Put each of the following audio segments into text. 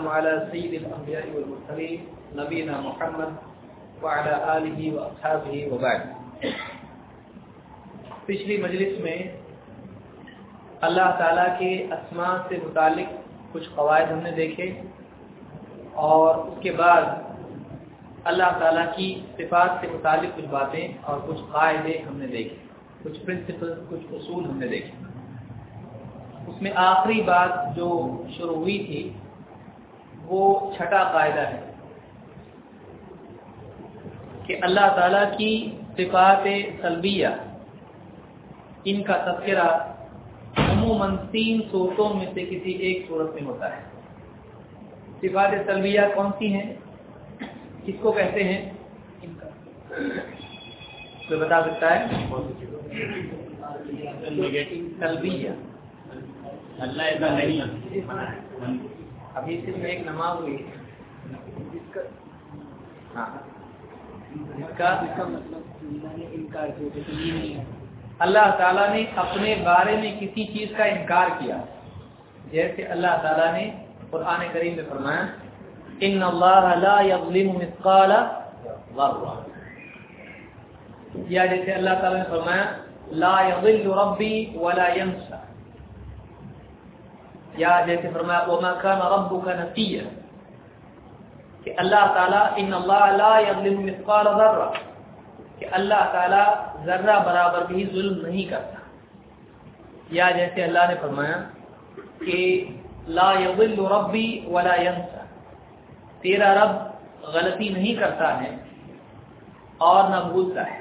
والسلام على سيد الأنبياء والمرسلين، نبينا محمد وعلى آله وأصحابه وبعد. پچھلی مجلس میں اللہ تعالیٰ کے اسماء سے متعلق کچھ قواعد ہم نے دیکھے اور اس کے بعد اللہ تعالیٰ کی صفات سے متعلق کچھ باتیں اور کچھ قاعدے ہم نے دیکھے، کچھ پرنسپل کچھ اصول ہم نے دیکھے۔ اس میں آخری بات جو شروع ہوئی تھی وہ چھٹا قاعدہ ہے کہ اللہ تعالیٰ کی صفات سلبیہ، ان کا تذکرہ عموماً تین صورتوں میں سے کسی ایک صورت میں ہوتا ہے۔ صفات سلبیہ کون سی ہیں؟ کس کو کہتے ہیں؟ ان کا۔ کوئی بتا سکتا ہے؟ سلبیہ۔ اللہ ایسا نہیں ابھی صرف ایک نماز ہوئی۔ ہاں۔ اس کا اللہ تعالیٰ نے اپنے بارے میں کسی چیز کا انکار کیا۔ جیسے اللہ تعالیٰ نے قرآن کریم میں فرمایا، ان اللہ لا یظلم مثقال ذرہ یا جیسے اللہ تعالیٰ نے فرمایا، لا یضل ربی ولا ینسى یا جیسے فرمایا، وما كان ربك نسيا کہ اللہ تعالیٰ ان اللہ لا یظلم مثقال ذرہ کہ اللہ تعالیٰ ذرہ برابر بھی ظلم نہیں کرتا۔ یا جیسے اللہ نے فرمایا کہ، لا یضل ربی ولا ینسى تیرا رب غلطی نہیں کرتا ہے اور نہ بھولتا ہے۔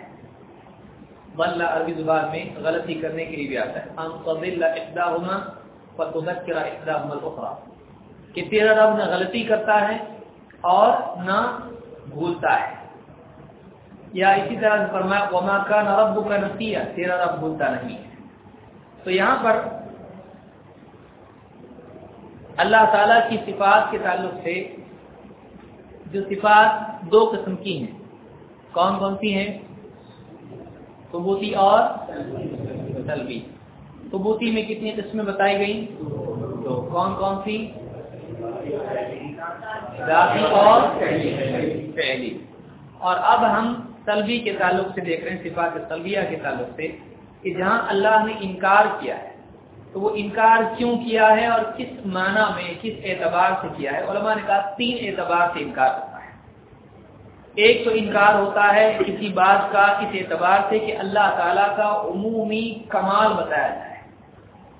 بلّہ عربی زبان میں غلطی کرنے کے لیے بھی آتا ہے۔ ان احداهما الاخرى کہ تیرا رب نہ غلطی کرتا ہے اور نہ بھولتا ہے۔ یا اسی طرح فرمایا، وما كان ربك نسيا۔ تیرا رب بھولتا نہیں ہے۔ تو یہاں پر اللہ تعالیٰ کی صفات کے تعلق سے جو صفات دو قسم کی ہیں، کون کون سی ہیں؟ ثبوتی اور سلبی ثبوتی میں کتنی قسمیں بتائی گئی تو کون کون سی؟ ذاتی اور فعلی۔ اور اب ہم سلبی کے تعلق سے دیکھ رہے ہیں، صفات سلبیہ کے تعلق سے، کہ جہاں اللہ نے انکار کیا ہے، تو وہ انکار کیوں کیا ہے اور کس معنی میں، کس اعتبار سے کیا ہے؟ علماء نے کہا تین اعتبار سے انکار ہوتا ہے۔ ایک تو انکار ہوتا ہے کسی بات کا، اس اعتبار سے کہ اللہ تعالیٰ کا عمومی کمال بتایا جائے۔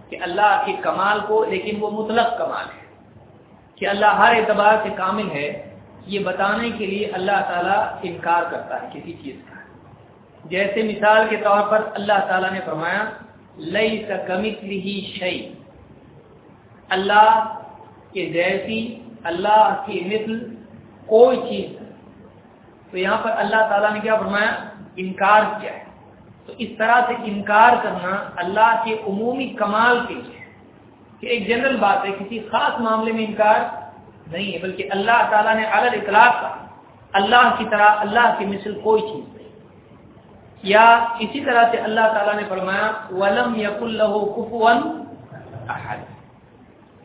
کہ اللہ کے کمال کو، لیکن وہ مطلق کمال ہے۔ کہ اللہ ہر اعتبار سے کامل ہے، یہ بتانے کے لیے اللہ تعالیٰ انکار کرتا ہے کسی چیز کا۔ جیسے مثال کے طور پر اللہ تعالیٰ نے فرمایا لئی سکمتلی شعی اللہ کے جیسی، اللہ کی مثل کوئی چیز۔ تو یہاں پر اللہ تعالیٰ نے کیا فرمایا؟ انکار کیا ہے۔ تو اس طرح سے انکار کرنا اللہ کے عمومی کمال کے لیے کہ ایک جنرل بات ہے، کسی خاص معاملے میں انکار نہیں ہے، بلکہ اللہ تعالیٰ نے الگ اطلاق کا اللہ کی طرح اللہ کی مثل کوئی چیز نہیں۔ یا اسی طرح سے اللہ تعالیٰ نے فرمایا، ولم یق اللہ کفون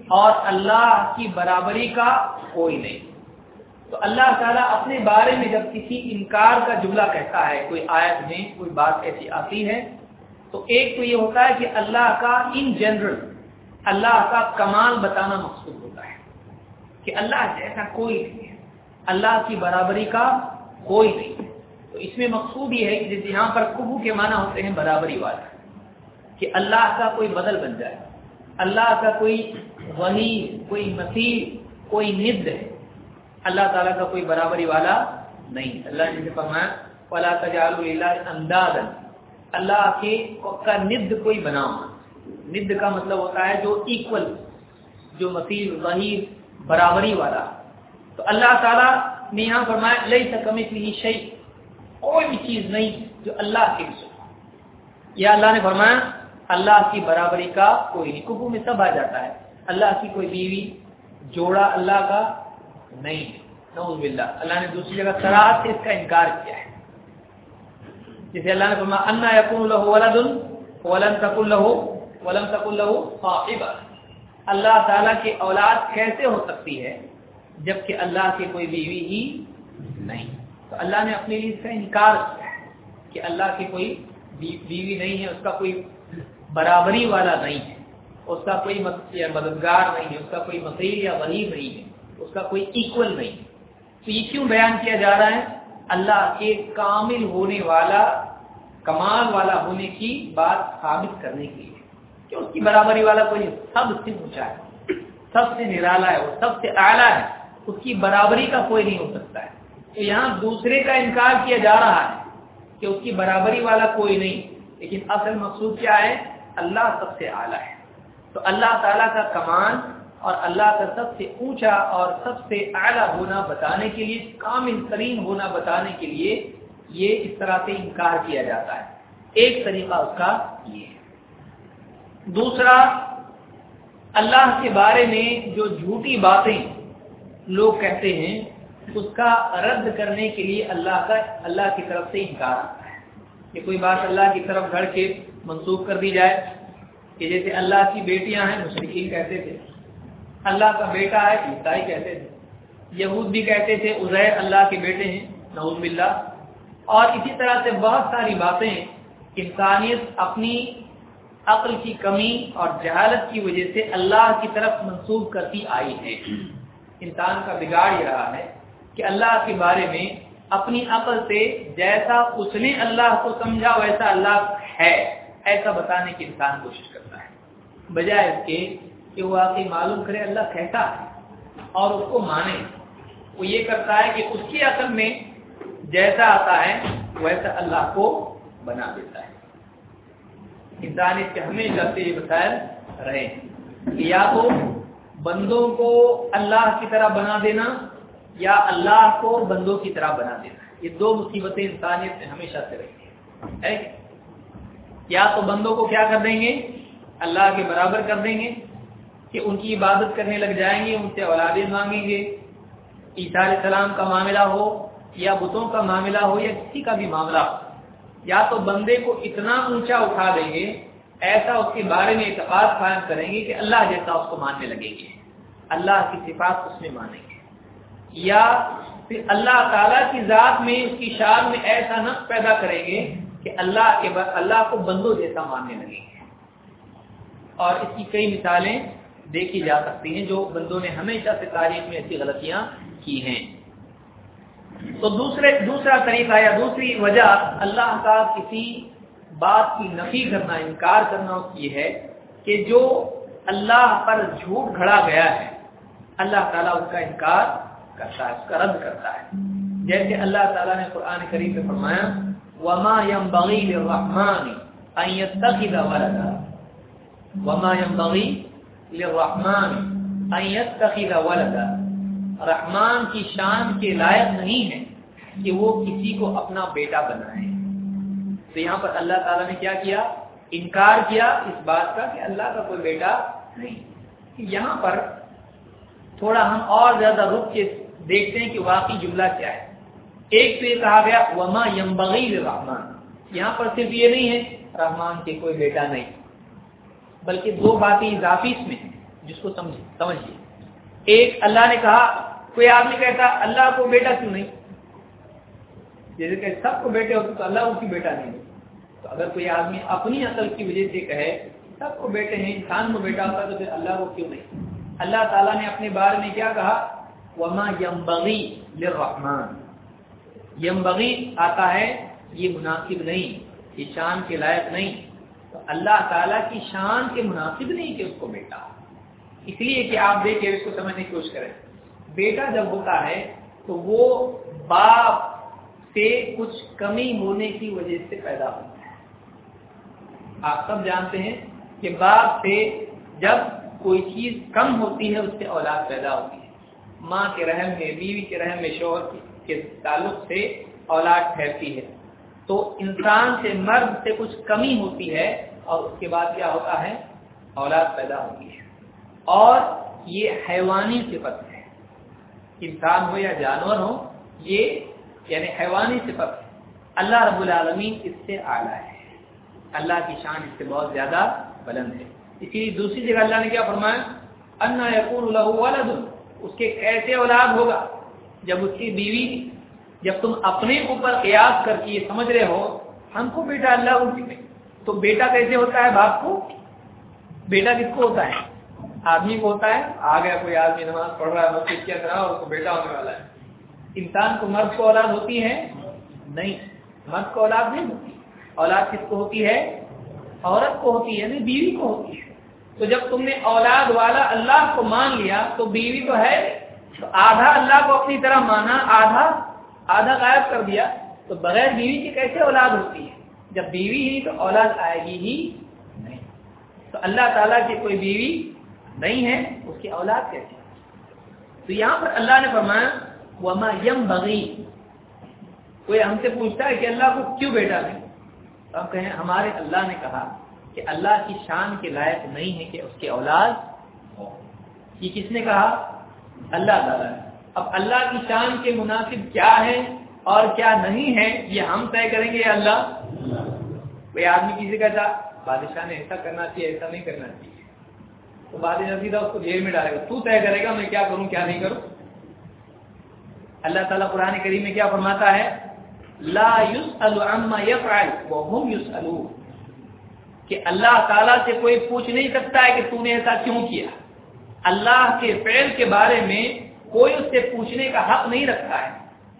اور اللہ کی برابری کا کوئی نہیں۔ تو اللہ تعالیٰ اپنے بارے میں جب کسی انکار کا جملہ کہتا ہے، کوئی آیت میں، کوئی بات ایسی آتی ہے، تو ایک تو یہ ہوتا ہے کہ اللہ کا ان جنرل اللہ کا کمال بتانا مقصود ہوتا ہے کہ اللہ جیسا کوئی نہیں ہے۔ اللہ کی برابری کا کوئی نہیں ہے۔ تو اس میں مقصود یہ ہے کہ جیسے یہاں پر کبو کے معنی ہوتے ہیں برابری والا، کہ اللہ کا کوئی بدل بن جائے۔ اللہ کا کوئی ولی کوئی مسیح، کوئی ند ہے۔ اللہ تعالیٰ کا کوئی برابری والا نہیں۔ اللہ نے فرمایا فلا تجعلوا لله اندادا اللہ کے کا ند کوئی بناؤ ند کا مطلب ہوتا ہے جو ایکول جو مسیح ظہیر، برابری والا۔ تو اللہ تعالیٰ نے یہاں فرمایا لئی سکمت لی شیء کوئی بھی چیز نہیں جو اللہ کے یا اللہ نے فرمایا، اللہ کی برابری کا کوئی نہیں۔ کبو میں سب آ جاتا ہے۔ اللہ کی کوئی بیوی، جوڑا اللہ کا نہیں۔ نعوذ باللہ۔ اللہ نے دوسری جگہ سراحت سے اس کا انکار کیا ہے۔ جسے اللہ نے فرمایا، انا یقون له ولد ولن تک الہو ولن تک الہو صاحبہ اللہ تعالیٰ کی اولاد کیسے ہو سکتی ہے جبکہ اللہ کی کوئی بیوی ہی نہیں؟ تو اللہ نے اپنے لیے اس کا انکار کیا ہے کہ اللہ کی کوئی بیوی نہیں ہے، اس کا کوئی برابری والا نہیں ہے، اس کا کوئی مددگار نہیں ہے، اس کا کوئی مسیح یا ولی نہیں ہے۔ اس کا کوئی ایکول نہیں۔ تو یہ کیوں بیان کیا جا رہا ہے؟ اللہ کے کامل ہونے والا، کمال والا ہونے کی بات ثابت کرنے کے لیے۔ کہ اس کی برابری والا کوئی سب سے اونچا ہے، سب سے نرالا ہے، وہ سب سے اعلیٰ ہے۔ اس کی برابری کا کوئی نہیں ہو سکتا ہے۔ تو یہاں دوسرے کا انکار کیا جا رہا ہے کہ اس کی برابری والا کوئی نہیں۔ لیکن اصل مقصود کیا ہے؟ اللہ سب سے اعلیٰ ہے۔ تو اللہ تعالیٰ کا کمان اور اللہ کا سب سے اونچا اور سب سے اعلیٰ ہونا بتانے کے لیے، کامل ترین ہونا بتانے کے لیے یہ اس طرح سے انکار کیا جاتا ہے۔ ایک طریقہ اس کا یہ ہے۔ دوسرا، اللہ کے بارے میں جو جھوٹی باتیں لوگ کہتے ہیں، اس کا رد کرنے کے لیے اللہ کا، اللہ کی طرف سے انکار آتا ہے۔ کہ کوئی بات اللہ کی طرف گھڑ کے منسوخ کر دی جائے کہ جیسے اللہ کی بیٹیاں ہیں مشرقین کہتے تھے۔ اللہ کا بیٹا ہے، عیسائی کہتے تھے یہود بھی کہتے تھے ازیر اللہ کے بیٹے ہیں، نعوذ باللہ۔ اور اسی طرح سے بہت ساری باتیں انسانیت اپنی عقل کی کمی اور جہالت کی وجہ سے اللہ کی طرف منسوخ کرتی آئی ہے۔ انسان کا بگاڑ یہ رہا ہے کہ اللہ کے بارے میں اپنی عقل سے جیسا اس نے اللہ کو سمجھا، ویسا اللہ ہے۔ ایسا بتانے کی انسان کوشش کرتا ہے۔ بجائے اس کے کہ وہ واقعی معلوم کرے اللہ کہتا ہے اور اس کو مانے۔ وہ یہ کرتا ہے کہ اس کی عقل میں جیسا آتا ہے، ویسا اللہ کو بنا دیتا ہے۔ انسان اس کے ہمیشہ سے یہ بتایا رہے کہ یا تو بندوں کو اللہ کی طرح بنا دینا یا اللہ کو بندوں کی طرح بنا دینا۔ یہ دو مصیبتیں انسانیت میں ہمیشہ سے رہی ہیں۔ یا تو بندوں کو کیا کر دیں گے؟ اللہ کے برابر کر دیں گے۔ کہ ان کی عبادت کرنے لگ جائیں گے، ان سے اولادیں مانگیں گے۔ عیسیٰ علیہ السلام کا معاملہ ہو یا بتوں کا معاملہ ہو یا کسی کا بھی معاملہ ہو، یا تو بندے کو اتنا اونچا اٹھا دیں گے، ایسا اس کے بارے میں اعتقاد قائم کریں گے کہ اللہ جیسا اس کو ماننے لگیں گے۔ اللہ کی صفات اس میں مانیں گے۔ یا پھر اللہ تعالیٰ کی ذات میں، اس کی شان میں ایسا نقص پیدا کریں گے کہ اللہ کے اللہ کو بندوں جیسا ماننے لگیں گے۔ اور اس کی کئی مثالیں دیکھی جا سکتی ہیں جو بندوں نے ہمیشہ سے تاریخ میں ایسی غلطیاں کی ہیں۔ تو دوسرے دوسرا طریقہ یا دوسری وجہ اللہ کا کسی بات کی نفی کرنا، انکار کرنا یہ ہے کہ جو اللہ پر جھوٹ کھڑا گیا ہے، اللہ تعالیٰ اس کا انکار کرتا ہے، اس کا رد کرتا ہے۔ جیسے اللہ تعالیٰ نے قرآن کریم میں فرمایا، وما ينبغي للرحمن ان يتخذ ولدا۔ وما ينبغي للرحمن ان يتخذ ولدا. رحمان کی شان کے لائق نہیں ہے کہ وہ کسی کو اپنا بیٹا بنائے۔ تو یہاں پر اللہ تعالیٰ نے کیا کیا؟ انکار کیا اس بات کا کہ اللہ کا کوئی بیٹا نہیں۔ یہاں پر تھوڑا ہم اور زیادہ رک کے دیکھتے ہیں کہ واقعی جملہ کیا ہے۔ ایک تو یہ کہا گیا، وما یمبغی رحمان یہاں پر صرف یہ نہیں ہے، رحمان کے کوئی بیٹا نہیں۔ بلکہ دو باتیں اضافی اس میں ہیں جس کو سمجھیے۔ ایک اللہ نے کہا، کوئی آدمی کہتا، اللہ کو بیٹا کیوں نہیں؟ جیسے کہ سب کو بیٹے ہوتے تو اللہ ان کی بیٹا نہیں تو اگر کوئی آدمی اپنی عقل کی وجہ سے کہے، سب کو بیٹے ہیں، انسان کو بیٹا ہوتا تو پھر اللہ کو کیوں نہیں؟ اللہ تعالیٰ نے اپنے بارے میں کیا کہا؟ وما یمبغی للرحمن۔ یمبغی آتا ہے، یہ مناسب نہیں، یہ شان کے لائق نہیں۔ تو اللہ تعالیٰ کی شان کے مناسب نہیں کہ اس کو بیٹا اس لیے کہ آپ دیکھیں، اس کو سمجھنے کی کوشش کریں۔ بیٹا جب ہوتا ہے تو وہ باپ سے کچھ کمی ہونے کی وجہ سے پیدا ہوتا ہے۔ آپ سب جانتے ہیں کہ باپ سے جب کوئی چیز کم ہوتی ہے، اس سے اولاد پیدا ہوتی ہے۔ ماں کے رحم میں، بیوی کے رحم میں، شوہر کے تعلق سے اولاد ٹھہرتی ہے۔ تو انسان سے مرد سے کچھ کمی ہوتی ہے اور اس کے بعد کیا ہوتا ہے؟ اولاد پیدا ہوتی ہے۔ اور یہ حیوانی صفت ہے۔ انسان ہو یا جانور ہو، یہ یعنی حیوانی صفت ہے۔ اللہ رب العالمین اس سے اعلیٰ ہے۔ اللہ کی شان اس سے بہت زیادہ بلند ہے۔ اسی لیے دوسری جگہ اللہ نے کیا فرمایا؟ انا یقون ولد۔ اس کے ایسے اولاد ہوگا جب اس کی بیوی جب تم اپنے اوپر قیاس کر کے یہ سمجھ رہے ہو، ہم کو بیٹا اللہ کو تو بیٹا کیسے ہوتا ہے؟ باپ کو؟ بیٹا کس کو ہوتا ہے؟ آدمی کو ہوتا ہے۔ آ گیا کوئی آدمی نماز پڑھ رہا ہے، مسجد کے اندر اور اس کو بیٹا ہونے والا ہے۔ انسان کو مرد کو اولاد ہوتی ہے؟ نہیں۔ مرد کو اولاد نہیں ہوتی۔ اولاد کس کو ہوتی ہے؟ عورت کو ہوتی ہے یعنی بیوی کو ہوتی ہے۔ تو جب تم نے اولاد والا اللہ کو مان لیا، تو بیوی تو ہے۔ تو آدھا اللہ کو اپنی طرح مانا، آدھا آدھا غائب کر دیا، تو بغیر بیوی کی کیسے اولاد ہوتی ہے؟ جب بیوی ہی تو اولاد آئے گی ہی نہیں۔ تو اللہ تعالیٰ کی کوئی بیوی نہیں ہے، اس کی اولاد کیسے تو یہاں پر اللہ نے فرمایا، وما یم بغی کوئی ہم سے پوچھتا ہے کہ اللہ کو کیوں بیٹا نہیں؟ تو ہم کہیں، ہمارے اللہ نے کہا کہ اللہ کی شان کے لائق نہیں ہے کہ اس کے اولاد ہو۔ یہ کس نے کہا؟ اللہ تعالیٰ نے۔ اب اللہ کی شان کے مناسب کیا ہے اور کیا نہیں ہے یہ ہم طے کریں گے اللہ؟ کوئی آدمی کسی کا تھا بادشاہ نے ایسا کرنا چاہیے، ایسا نہیں کرنا چاہیے۔ تو بادشاہ سیدھا اس کو جیل میں ڈالے گا۔ تو طے کرے گا میں کیا کروں، کیا نہیں کروں۔ اللہ تعالیٰ قرآن کریم میں کیا فرماتا ہے؟ لا عما يفعل وهم يسألون کہ اللہ تعالیٰ سے کوئی پوچھ نہیں سکتا ہے کہ تو نے ایسا کیوں کیا۔ اللہ کے فعل کے بارے میں کوئی اس سے پوچھنے کا حق نہیں رکھتا ہے۔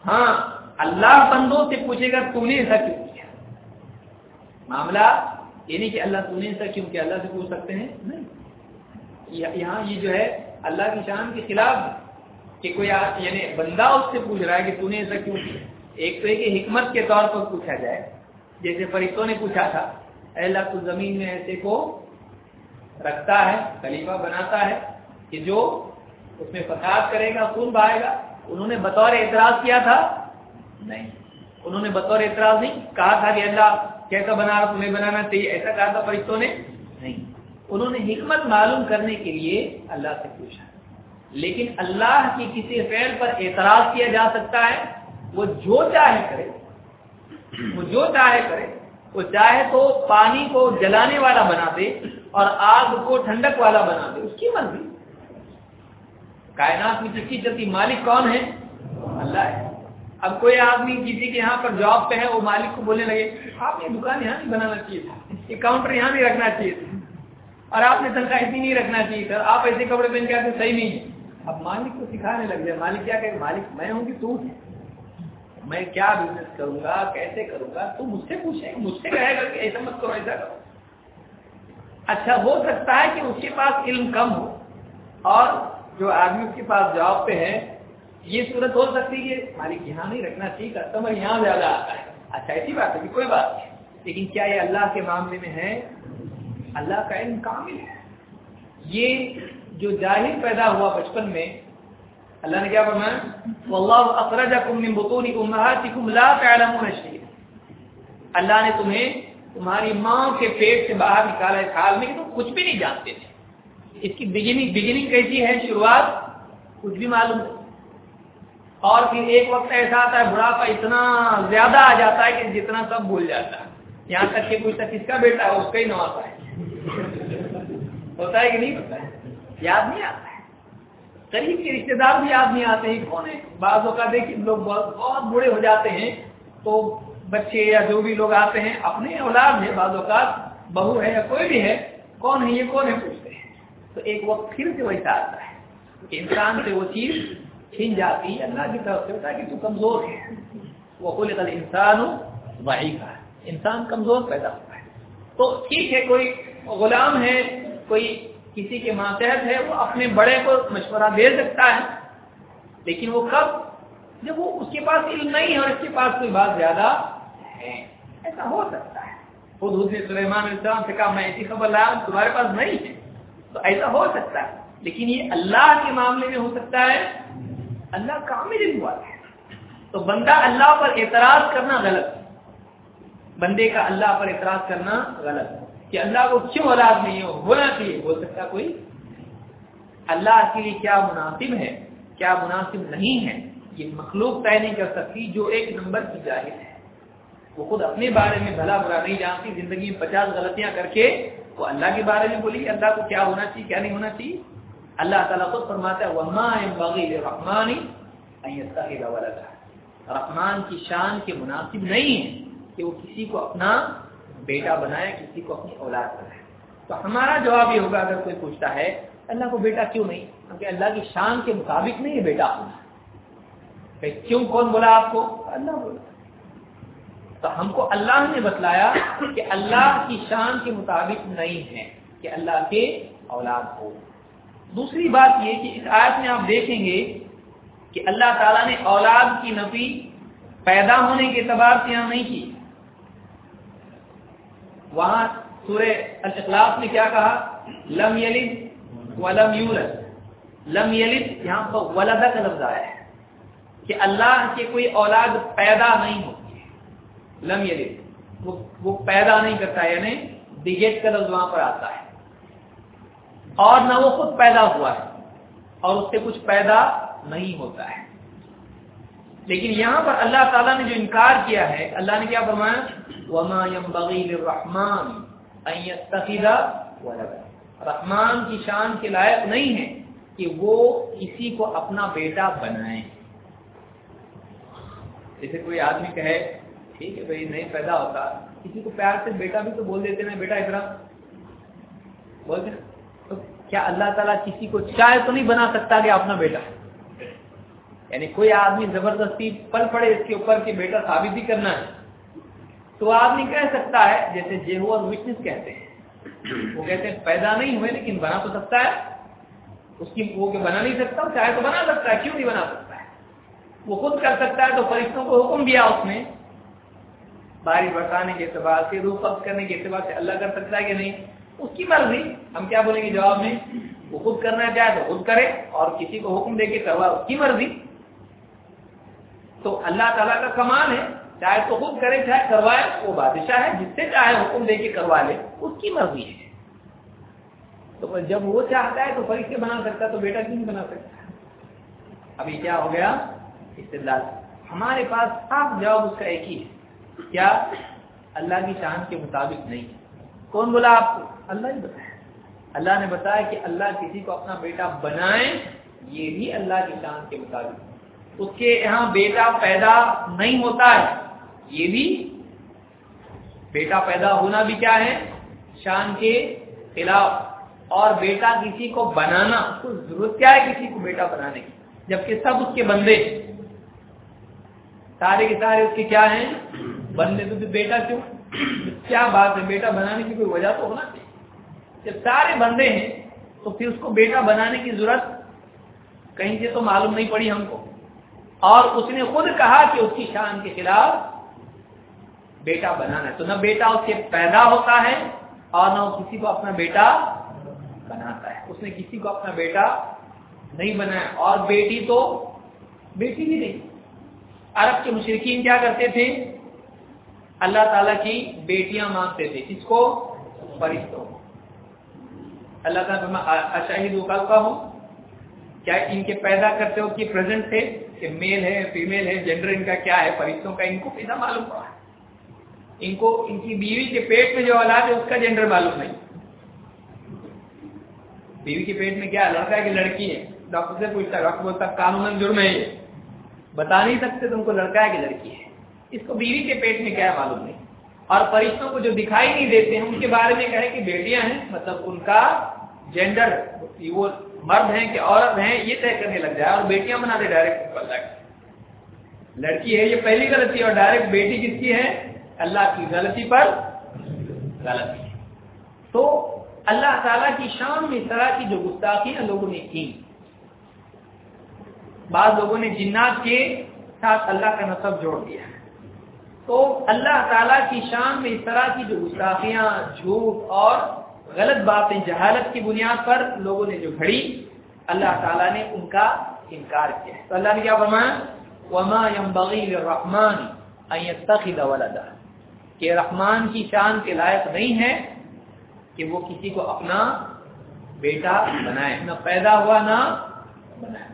ہاں اللہ بندوں سے پوچھے گا تو نے ایسا کیوں کیا؟ معاملہ یہ نہیں کہ اللہ تو نے ایسا کیوں کیا؟ اللہ سے پوچھ سکتے ہیں؟ نہیں۔ یہاں یہ جو ہے، اللہ کی شان کے خلاف کہ کوئی یعنی بندہ اس سے پوچھ رہا ہے کہ تو نے ایسا کیوں کیا؟ ایک تو ایک حکمت کے طور پر پوچھا جائے۔ جیسے فرشتوں نے پوچھا تھا، اے اللہ، تو زمین میں ایسے کو رکھتا ہے خلیفہ بناتا ہے کہ جو اس میں فساد کرے گا، خون بہائے گا۔ انہوں نے بطور اعتراض کیا تھا؟ نہیں۔ انہوں نے بطور اعتراض نہیں کہا تھا کہ اللہ کیسا بنا رہا، تمہیں بنانا چاہیے، ایسا کہا تھا فرشتوں نے۔ نہیں۔ انہوں نے حکمت معلوم کرنے کے لیے اللہ سے پوچھا۔ لیکن اللہ کی کسی فعل پر اعتراض کیا جا سکتا ہے؟ وہ جو چاہے کرے۔ وہ جو چاہے کرے۔ وہ چاہے تو پانی کو جلانے والا بنا دے اور آگ کو ٹھنڈک والا بنا دے۔ اس کی مرضی۔ کائنات میں کسی چلتی مالک کون ہے اللہ ہے۔ اب کوئی آدمی کسی کے یہاں پر جاب پہ ہے، وہ مالک کو بولنے لگے، آپ نے دکان یہاں نہیں بنانا چاہیے تھا یہ کاؤنٹر یہاں نہیں رکھنا چاہیے تھا۔ اور آپ نے تنخواہ اتنی نہیں رکھنا چاہیے تھا، آپ ایسے کپڑے پہن کے آتے صحیح نہیں ہے۔ اب مالک کو سکھانے لگ جائے، مالک کیا کہ مالک، میں ہوں گی تو میں کیا بزنس کروں گا؟ کیسے کروں گا؟ تو مجھ سے پوچھے، مجھ سے کہے گا کہ ایسا مت کرو، ایسا کرو۔ اچھا ہو سکتا ہے کہ اس کے پاس علم کم ہو اور جو آدمی اس کے پاس جاب پہ ہے، یہ صورت ہو سکتی ہے، مالک یہاں نہیں رکھنا چاہیے، کسٹمر یہاں زیادہ آتا ہے۔ اچھا ایسی بات ہے کوئی بات نہیں۔ لیکن کیا یہ اللہ کے معاملے میں ہے؟ اللہ کا علم کامل ہے۔ یہ جو جاہل پیدا ہوا بچپن میں، اللہ نے کیا فرمایا؟ واللہ اخرجکم من بطون امہاتکم لا تعلمون شیئا. اللہ نے تمہیں تمہاری ماں کے پیٹ سے باہر نکالا اس حال میں کہ تم کچھ بھی نہیں جانتے تھے۔ اس کی بگننگ بگننگ کیسی ہے شروعات؟ کچھ بھی معلوم اور پھر ایک وقت ایسا آتا ہے، بڑھاپا اتنا زیادہ آ جاتا ہے کہ جتنا سب بھول جاتا ہے۔ یہاں تک کہ کوئی تک اس کا بیٹا ہے، اس کا ہی نواتا ہے۔ ہوتا ہے کہ نہیں ہوتا ہے؟ یاد نہیں آتا ہے۔ قریب کے رشتے دار بھی آدمی آتے ہیں۔ کون ہے بعض اوقات دیکھیں لوگ بہت بہت بوڑھے ہو جاتے ہیں۔ تو بچے یا جو بھی لوگ آتے ہیں، اپنے اولاد ہے بعض اوقات بہو ہے یا کوئی بھی ہے، کون ہے یہ کون ہے؟ پوچھتے تو ایک وقت پھر سے ویسا آتا ہے کہ انسان سے وہ چیز چھین جاتی ہے، اللہ کی طرف سے ہوتا ہے کہ تو کمزور ہے۔ وہ کل کل انسان وہی کا انسان کمزور پیدا ہوتا ہے۔ تو ٹھیک ہے، کوئی غلام ہے، کوئی کسی کے ماتحت ہے، وہ اپنے بڑے کو مشورہ دے سکتا ہے، لیکن وہ کب؟ جب وہ اس کے پاس علم نہیں ہے اور اس کے پاس کوئی بات زیادہ ہے۔ ایسا ہو سکتا ہے۔ خود حسن سلیمان علیہ السلام سے کہا، میں ایسی خبر لایا، تمہارے پاس نہیں ہے۔ تو ایسا ہو سکتا ہے۔ لیکن یہ اللہ کے معاملے میں ہو سکتا ہے۔ اللہ کامل علم والا ہے۔ تو بندہ اللہ پر اعتراض کرنا غلط۔ بندے کا اللہ پر اعتراض کرنا غلط۔ کہ اللہ کو کیوں اولاد نہیں ہو؟ ہونا چاہیے۔ ہو سکتا کوئی۔ اللہ کے لیے کیا مناسب ہے؟ کیا مناسب نہیں ہے؟ یہ مخلوق طے نہیں کر سکتی جو ایک نمبر کی جاہل ہے۔ وہ خود اپنے بارے میں بھلا برا نہیں جانتی، زندگی میں پچاس غلطیاں کر کے وہ اللہ کے بارے میں بولی اللہ کو کیا ہونا چاہیے، کیا نہیں ہونا چاہیے؟ اللہ تعالیٰ خود فرماتا ہے رحمان کی شان کے مناسب نہیں ہے کہ وہ کسی کو اپنا بیٹا بنائے، کسی کو اپنی اولاد بنائے۔ تو ہمارا جواب یہ ہوگا، اگر کوئی پوچھتا ہے، اللہ کو بیٹا کیوں نہیں؟ کیونکہ اللہ کی شان کے مطابق نہیں ہے بیٹا ہونا۔ کیوں؟ کون بولا آپ کو؟ اللہ بولا تو ہم کو اللہ نے بتلایا کہ اللہ کی شان کے مطابق نہیں ہے، کہ اللہ کے اولاد ہو۔ دوسری بات یہ کہ اس آیت میں آپ دیکھیں گے کہ اللہ تعالیٰ نے اولاد کی نفی پیدا ہونے کے اعتبار سے یہاں نہیں کی۔ وہاں سورہ الاخلاق نے کیا کہا؟ لم یلد ولم یولد۔ لم یلد یہاں پر ولدہ کا لفظ آیا ہے کہ اللہ کے کوئی اولاد پیدا نہیں ہو لم یلد۔ وہ پیدا نہیں کرتا یعنی بگیٹ کا لفظ وہاں پر آتا ہے۔ اور نہ وہ خود پیدا ہوا ہے، اور اس سے کچھ پیدا نہیں ہوتا ہے۔ لیکن یہاں پر اللہ تعالیٰ نے جو انکار کیا ہے، اللہ نے کیا فرمایا؟ وما ينبغي للرحمن ان يتخذ ولدا۔ رحمان کی شان کے لائق نہیں ہے کہ وہ کسی کو اپنا بیٹا بنائے۔ جیسے کوئی آدمی کہے ٹھیک ہے بھائی، نہیں پیدا ہوتا۔ کسی کو پیار سے بیٹا بھی تو بول دیتے نا بیٹا اتنا بولتے تو کیا اللہ تعالیٰ کسی کو چاہے تو نہیں بنا سکتا کہ اپنا بیٹا؟ یعنی کوئی آدمی زبردستی پل پڑے اس کے اوپر کہ بیٹا ثابت بھی کرنا ہے۔ تو آدمی کہہ سکتا ہے، جیسے جیہو اور وٹنس کہتے ہیں۔ وہ کہتے ہیں، پیدا نہیں ہوئے لیکن بنا تو سکتا ہے۔ اس کی وہ کہ بنا نہیں سکتا چاہے تو بنا سکتا ہے، کیوں نہیں بنا سکتا ہے؟ وہ خود کر سکتا ہے تو فرشتوں کو حکم دیا اس نے۔ بارش برسانے کے اعتبار سے، روح قبض کرنے کے اعتبار سے اللہ کر سکتا ہے کہ نہیں؟ اس کی مرضی، ہم کیا بولیں گے؟ جواب میں، وہ خود کرنا چاہے تو خود کرے اور کسی کو حکم دے کے کروا، اس کی مرضی۔ تو اللہ تعالیٰ کا کمال ہے، چاہے تو خود کرے، چاہے کروائے، وہ بادشاہ ہے، جس سے چاہے حکم دے کے کروا لے، اس کی مرضی ہے۔ تو جب وہ چاہتا ہے تو فرشتے بنا سکتا تو بیٹا کیوں نہیں بنا سکتا؟ ابھی کیا ہو گیا؟ استدلال۔ ہمارے پاس صاف جواب اس کا ایک ہی ہے۔ کیا اللہ کی شان کے مطابق نہیں؟ کون بولا آپ کو؟ اللہ نے بتایا۔ اللہ نے بتایا کہ اللہ کسی کو اپنا بیٹا بنائے، یہ بھی اللہ کی شان کے مطابق۔ اس کے یہاں بیٹا پیدا نہیں ہوتا ہے، یہ بھی بیٹا پیدا ہونا بھی کیا ہے؟ شان کے خلاف۔ اور بیٹا کسی کو بنانا تو ضرورت کیا ہے کسی کو بیٹا بنانے کی؟ جبکہ سب اس کے بندے، سارے کے سارے اس کے کیا ہیں؟ بننے تو بیٹا کیوں؟ کیا بات ہے؟ بیٹا بنانے کی کوئی وجہ تو ہونا چاہیے۔ جب سارے بندے ہیں، تو پھر اس کو بیٹا بنانے کی ضرورت کہیں سے تو معلوم نہیں پڑی ہم کو۔ اور اس نے خود کہا کہ اس کی شان کے خلاف بیٹا بنانا ہے۔ تو نہ بیٹا اس سے پیدا ہوتا ہے اور نہ وہ کسی کو اپنا بیٹا بناتا ہے۔ اس نے کسی کو اپنا بیٹا نہیں بنایا۔ اور بیٹی تو بیٹی بھی نہیں۔ عرب کے مشرقین کیا کرتے تھے؟ اللہ تعالیٰ کی بیٹیاں مانگتے تھے۔ اس کو؟ فرشتوں اللہ تعالیٰ اشاہد وکال کا ہوں کیا ان کے پیدا کرتے ہو کہ پریزنٹ تھے کہ میل ہے فیمیل ہے جنڈر ان کا کیا ہے؟ فرشتوں کا ان کو پیدا معلوم پڑا ان کو، ان کی بیوی کے پیٹ میں جو اولاد ہے، اس کا جینڈر معلوم نہیں۔ بیوی کے پیٹ میں کیا لڑکا ہے کہ لڑکی ہے؟ ڈاکٹر سے پوچھتا ڈاکٹر بولتا قانون جرم ہے یہ۔ بتا نہیں سکتے تم کو لڑکا ہے کہ لڑکی ہے۔ اس کو بیوی کے پیٹ میں کیا معلوم نہیں۔ اور فرشتوں کو جو دکھائی نہیں دیتے ہیں ان کے بارے میں کہے کہ بیٹیاں ہیں مطلب ان کا جینڈر وہ مرد ہیں کہ عورت ہیں، یہ طے کرنے لگ جائے اور بیٹیاں بنا دے ڈائریکٹ اللہ لڑکی ہے، یہ پہلی غلطی اور ڈائریکٹ بیٹی کس کی ہے؟ اللہ کی غلطی پر غلطی۔ تو اللہ تعالیٰ کی شام میں اس طرح کی جو گستاخی لوگوں نے کی، بعض لوگوں نے جنات کے ساتھ اللہ کا نصب جوڑ دیا۔ تو اللہ تعالیٰ کی شان میں اس طرح کی جو گستاخیاں، جھوٹ اور غلط باتیں جہالت کی بنیاد پر لوگوں نے جو گھڑی، اللہ تعالیٰ نے ان کا انکار کیا تو اللہ نے کیا فرمایا؟ وما ينبغي للرحمن ان يتخذ ولدا۔ کہ رحمان کی شان کے لائق نہیں ہے کہ وہ کسی کو اپنا بیٹا بنائے، نہ پیدا ہوا نہ بنائے۔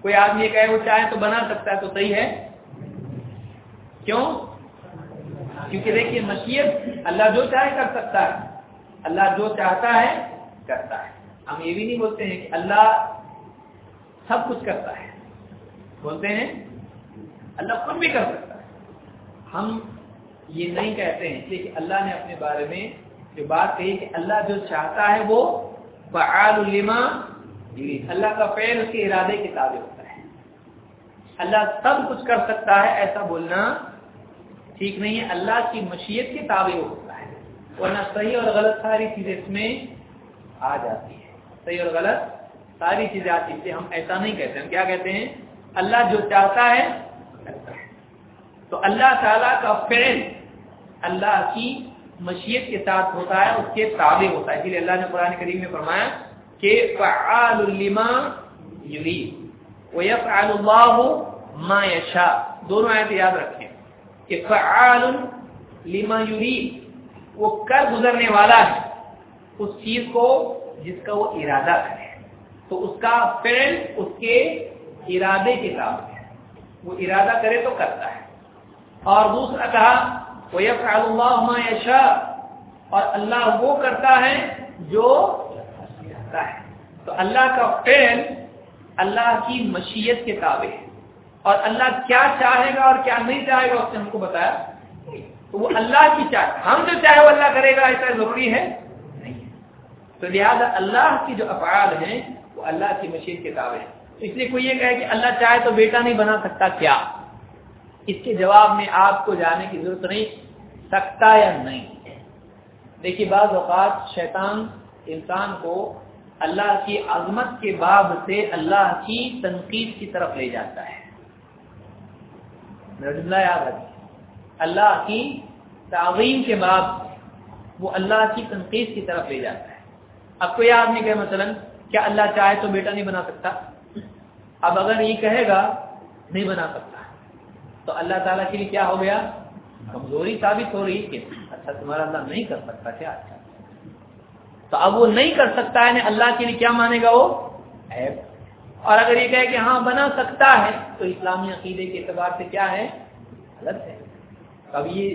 کوئی آدمی کہے وہ چاہے تو بنا سکتا ہے تو صحیح ہے۔ کیوں؟ کیونکہ دیکھیے مشیت اللہ جو چاہے کر سکتا ہے۔ اللہ جو چاہتا ہے کرتا ہے۔ ہم یہ بھی نہیں بولتے ہیں کہ اللہ سب کچھ کرتا ہے۔ بولتے ہیں اللہ خود بھی کر سکتا ہے۔ ہم یہ نہیں کہتے ہیں کہ اللہ نے اپنے بارے میں جو بات کہی کہ اللہ جو چاہتا ہے وہ فعال لما اللہ کا فعل اس کے ارادے کے تابع ہوتا ہے۔ اللہ سب کچھ کر سکتا ہے، ایسا بولنا ٹھیک نہیں ہے، اللہ کی مشیت کے تابع ہوتا ہے۔ ورنہ صحیح اور غلط ساری چیزیں اس میں آ جاتی ہے صحیح اور غلط ساری چیزیں آتی ہیں ہم ایسا نہیں کہتے۔ ہم کیا کہتے ہیں؟ اللہ جو چاہتا ہے تو اللہ تعالی کا فعل اللہ کی مشیت کے ساتھ ہوتا ہے، اس کے تابع ہوتا ہے۔ اس لیے اللہ نے قرآن کریم میں فرمایا کہ فعال لما یرید۔ ویفعل اللہ ما یشاء۔ دونوں آیت یاد رکھیں۔ کہ فعال لما یرید، وہ کر گزرنے والا ہے۔ اس چیز کو جس کا وہ ارادہ کرے۔ تو اس کا فعل اس کے ارادے کے تابع ہے۔ وہ ارادہ کرے تو کرتا ہے۔ اور دوسرا کہا، وَيَفْعَلُ اللَّهُ مَا اور اللہ وہ کرتا ہے جو کرتا ہے۔ تو اللہ کا فعل اللہ کی مشیت کے تابع ہے۔ اور اللہ کیا چاہے گا اور کیا نہیں چاہے گا، اس نے ہم کو بتایا۔ تو وہ اللہ کی چاہے ہم جو چاہے وہ اللہ کرے گا، ایسا ضروری ہے؟ نہیں۔ تو لہذا اللہ کی جو افعال ہیں، وہ اللہ کی مشیت کے تابع ہیں اس لیے کوئی یہ کہے کہ اللہ چاہے تو بیٹا نہیں بنا سکتا، کیا؟ اس کے جواب میں آپ کو جانے کی ضرورت نہیں، سکتا یا نہیں؟ دیکھیے، بعض اوقات شیطان انسان کو اللہ کی عظمت کے باب سے اللہ کی تنقید کی طرف لے جاتا ہے۔ یاد اللہ کی تعظیم کے بعد وہ اللہ کی تنقید کی طرف لے جاتا ہے۔ اب کوئی آدمی کہ مثلا، کیا اللہ چاہے تو بیٹا نہیں بنا سکتا؟ اب اگر یہ کہے گا، نہیں بنا سکتا۔ تو اللہ تعالیٰ کے لیے کیا ہو گیا؟ کمزوری ثابت ہو رہی کہ اچھا تمہارا اللہ نہیں کر سکتا کیا؟ اچھا تو اب وہ نہیں کر سکتا ہے اللہ کے لیے کیا مانے گا وہ؟ اور اگر یہ کہے کہ ہاں بنا سکتا ہے، تو اسلامی عقیدے کے اعتبار سے کیا ہے؟ غلط ہے۔ اب یہ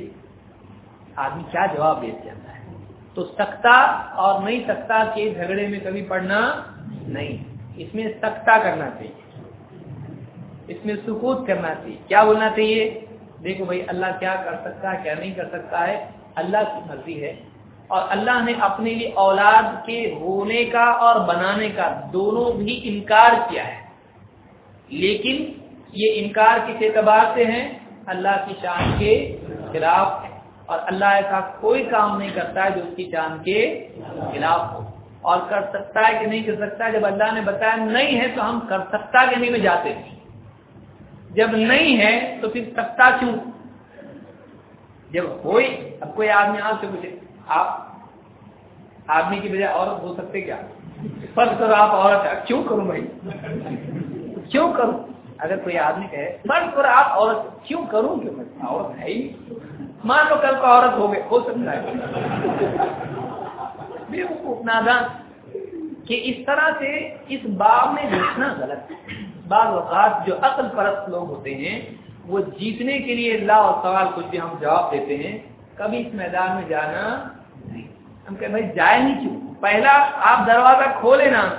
آدمی کیا جواب دے جاتا ہے؟ تو سکتا اور نہیں سکتا کے جھگڑے میں کبھی پڑھنا نہیں۔ اس میں سکتا کرنا چاہیے۔ اس میں سکوت کرنا چاہیے۔ کیا بولنا چاہیے؟ دیکھو بھائی، اللہ کیا کر سکتا ہے، کیا نہیں کر سکتا ہے؟ اللہ کی مرضی ہے۔ اور اللہ نے اپنے لیے اولاد کے ہونے کا اور بنانے کا دونوں بھی انکار کیا ہے۔ لیکن یہ انکار کس اعتبار سے ہے اللہ کی شان کے خلاف ہے اور اللہ ایسا کوئی کام نہیں کرتا ہے جو اس کی شان کے خلاف ہو۔ اور کر سکتا ہے کہ نہیں کر سکتا ہے؟ جب اللہ نے بتایا نہیں ہے تو ہم کر سکتا کہ نہیں میں جاتے نہیں۔ جب نہیں ہے تو پھر سکتا کیوں؟ جب کوئی اب کوئی آدمی آپ سے پوچھے آپ آدمی کی بجائے عورت ہو سکتے کیا؟ فرض کرو آپ عورت کیوں کروں بھائی؟ کیوں کروں؟ اگر کوئی آدمی کہے فرض کرو آپ عورت کیوں کروں کیوں میں؟ عورت ہے ہی مان لو کل کو عورت ہو گئے، ہو سکتا ہے۔ بے نادان۔ کہ اس طرح سے اس باب میں دیکھنا غلط ہے۔ بعض اوقات جو عقل پرست لوگ ہوتے ہیں، وہ جیتنے کے لیے اللہ اور سوال کچھ بھی ہم جواب دیتے ہیں۔ کبھی اس میدان میں جانا ہم کہ بھائی جائے نہیں کیوں؟ پہلا آپ دروازہ کھولے نا،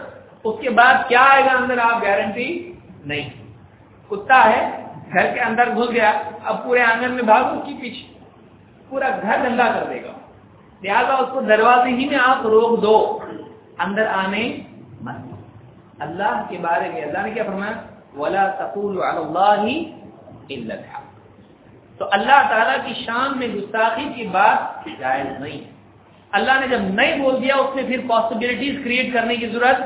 اس کے بعد کیا آئے گا اندر آپ گارنٹی نہیں۔ کتا ہے، گھر کے اندر گھس گیا، اب پورے آنگن میں بھاگو کی پیچھے۔ پورا گھر گندا کر دے گا۔ لہٰذا اس کو دروازے ہی میں آپ روک دو۔ اندر آنے مت۔ اللہ کے بارے میں اللہ نے کیا فرمایا؟ ولا تقول اللہ تو اللہ تعالیٰ کی شان میں گستاخی کی بات جائز نہیں۔ اللہ نے جب نہیں بول دیا، اس میں پھر پاسبلٹیز کریٹ کرنے کی ضرورت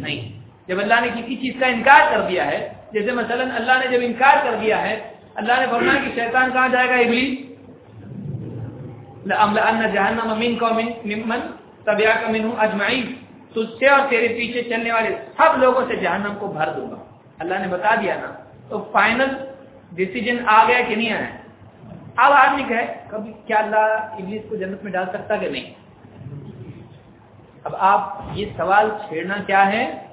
نہیں۔ جب اللہ نے کسی چیز کا انکار کر دیا ہے، جیسے مثلا اللہ نے جب انکار کر دیا ہے، اللہ نے فرمایا کہ شیطان کہاں جائے گا؟ ابلی جہنم امین کو من طبیع کا من ہوں اجمعین تجھ اور تیرے پیچھے چلنے والے سب لوگوں سے جہنم کو بھر دوں گا۔ اللہ نے بتا دیا نا۔ تو فائنل ڈسیزن آ گیا کہ نہیں آیا؟ اب آدمی کہے، کبھی کیا اللہ انگلش کو جنت میں ڈال سکتا کہ نہیں؟ اب آپ یہ سوال چھیڑنا کیا ہے؟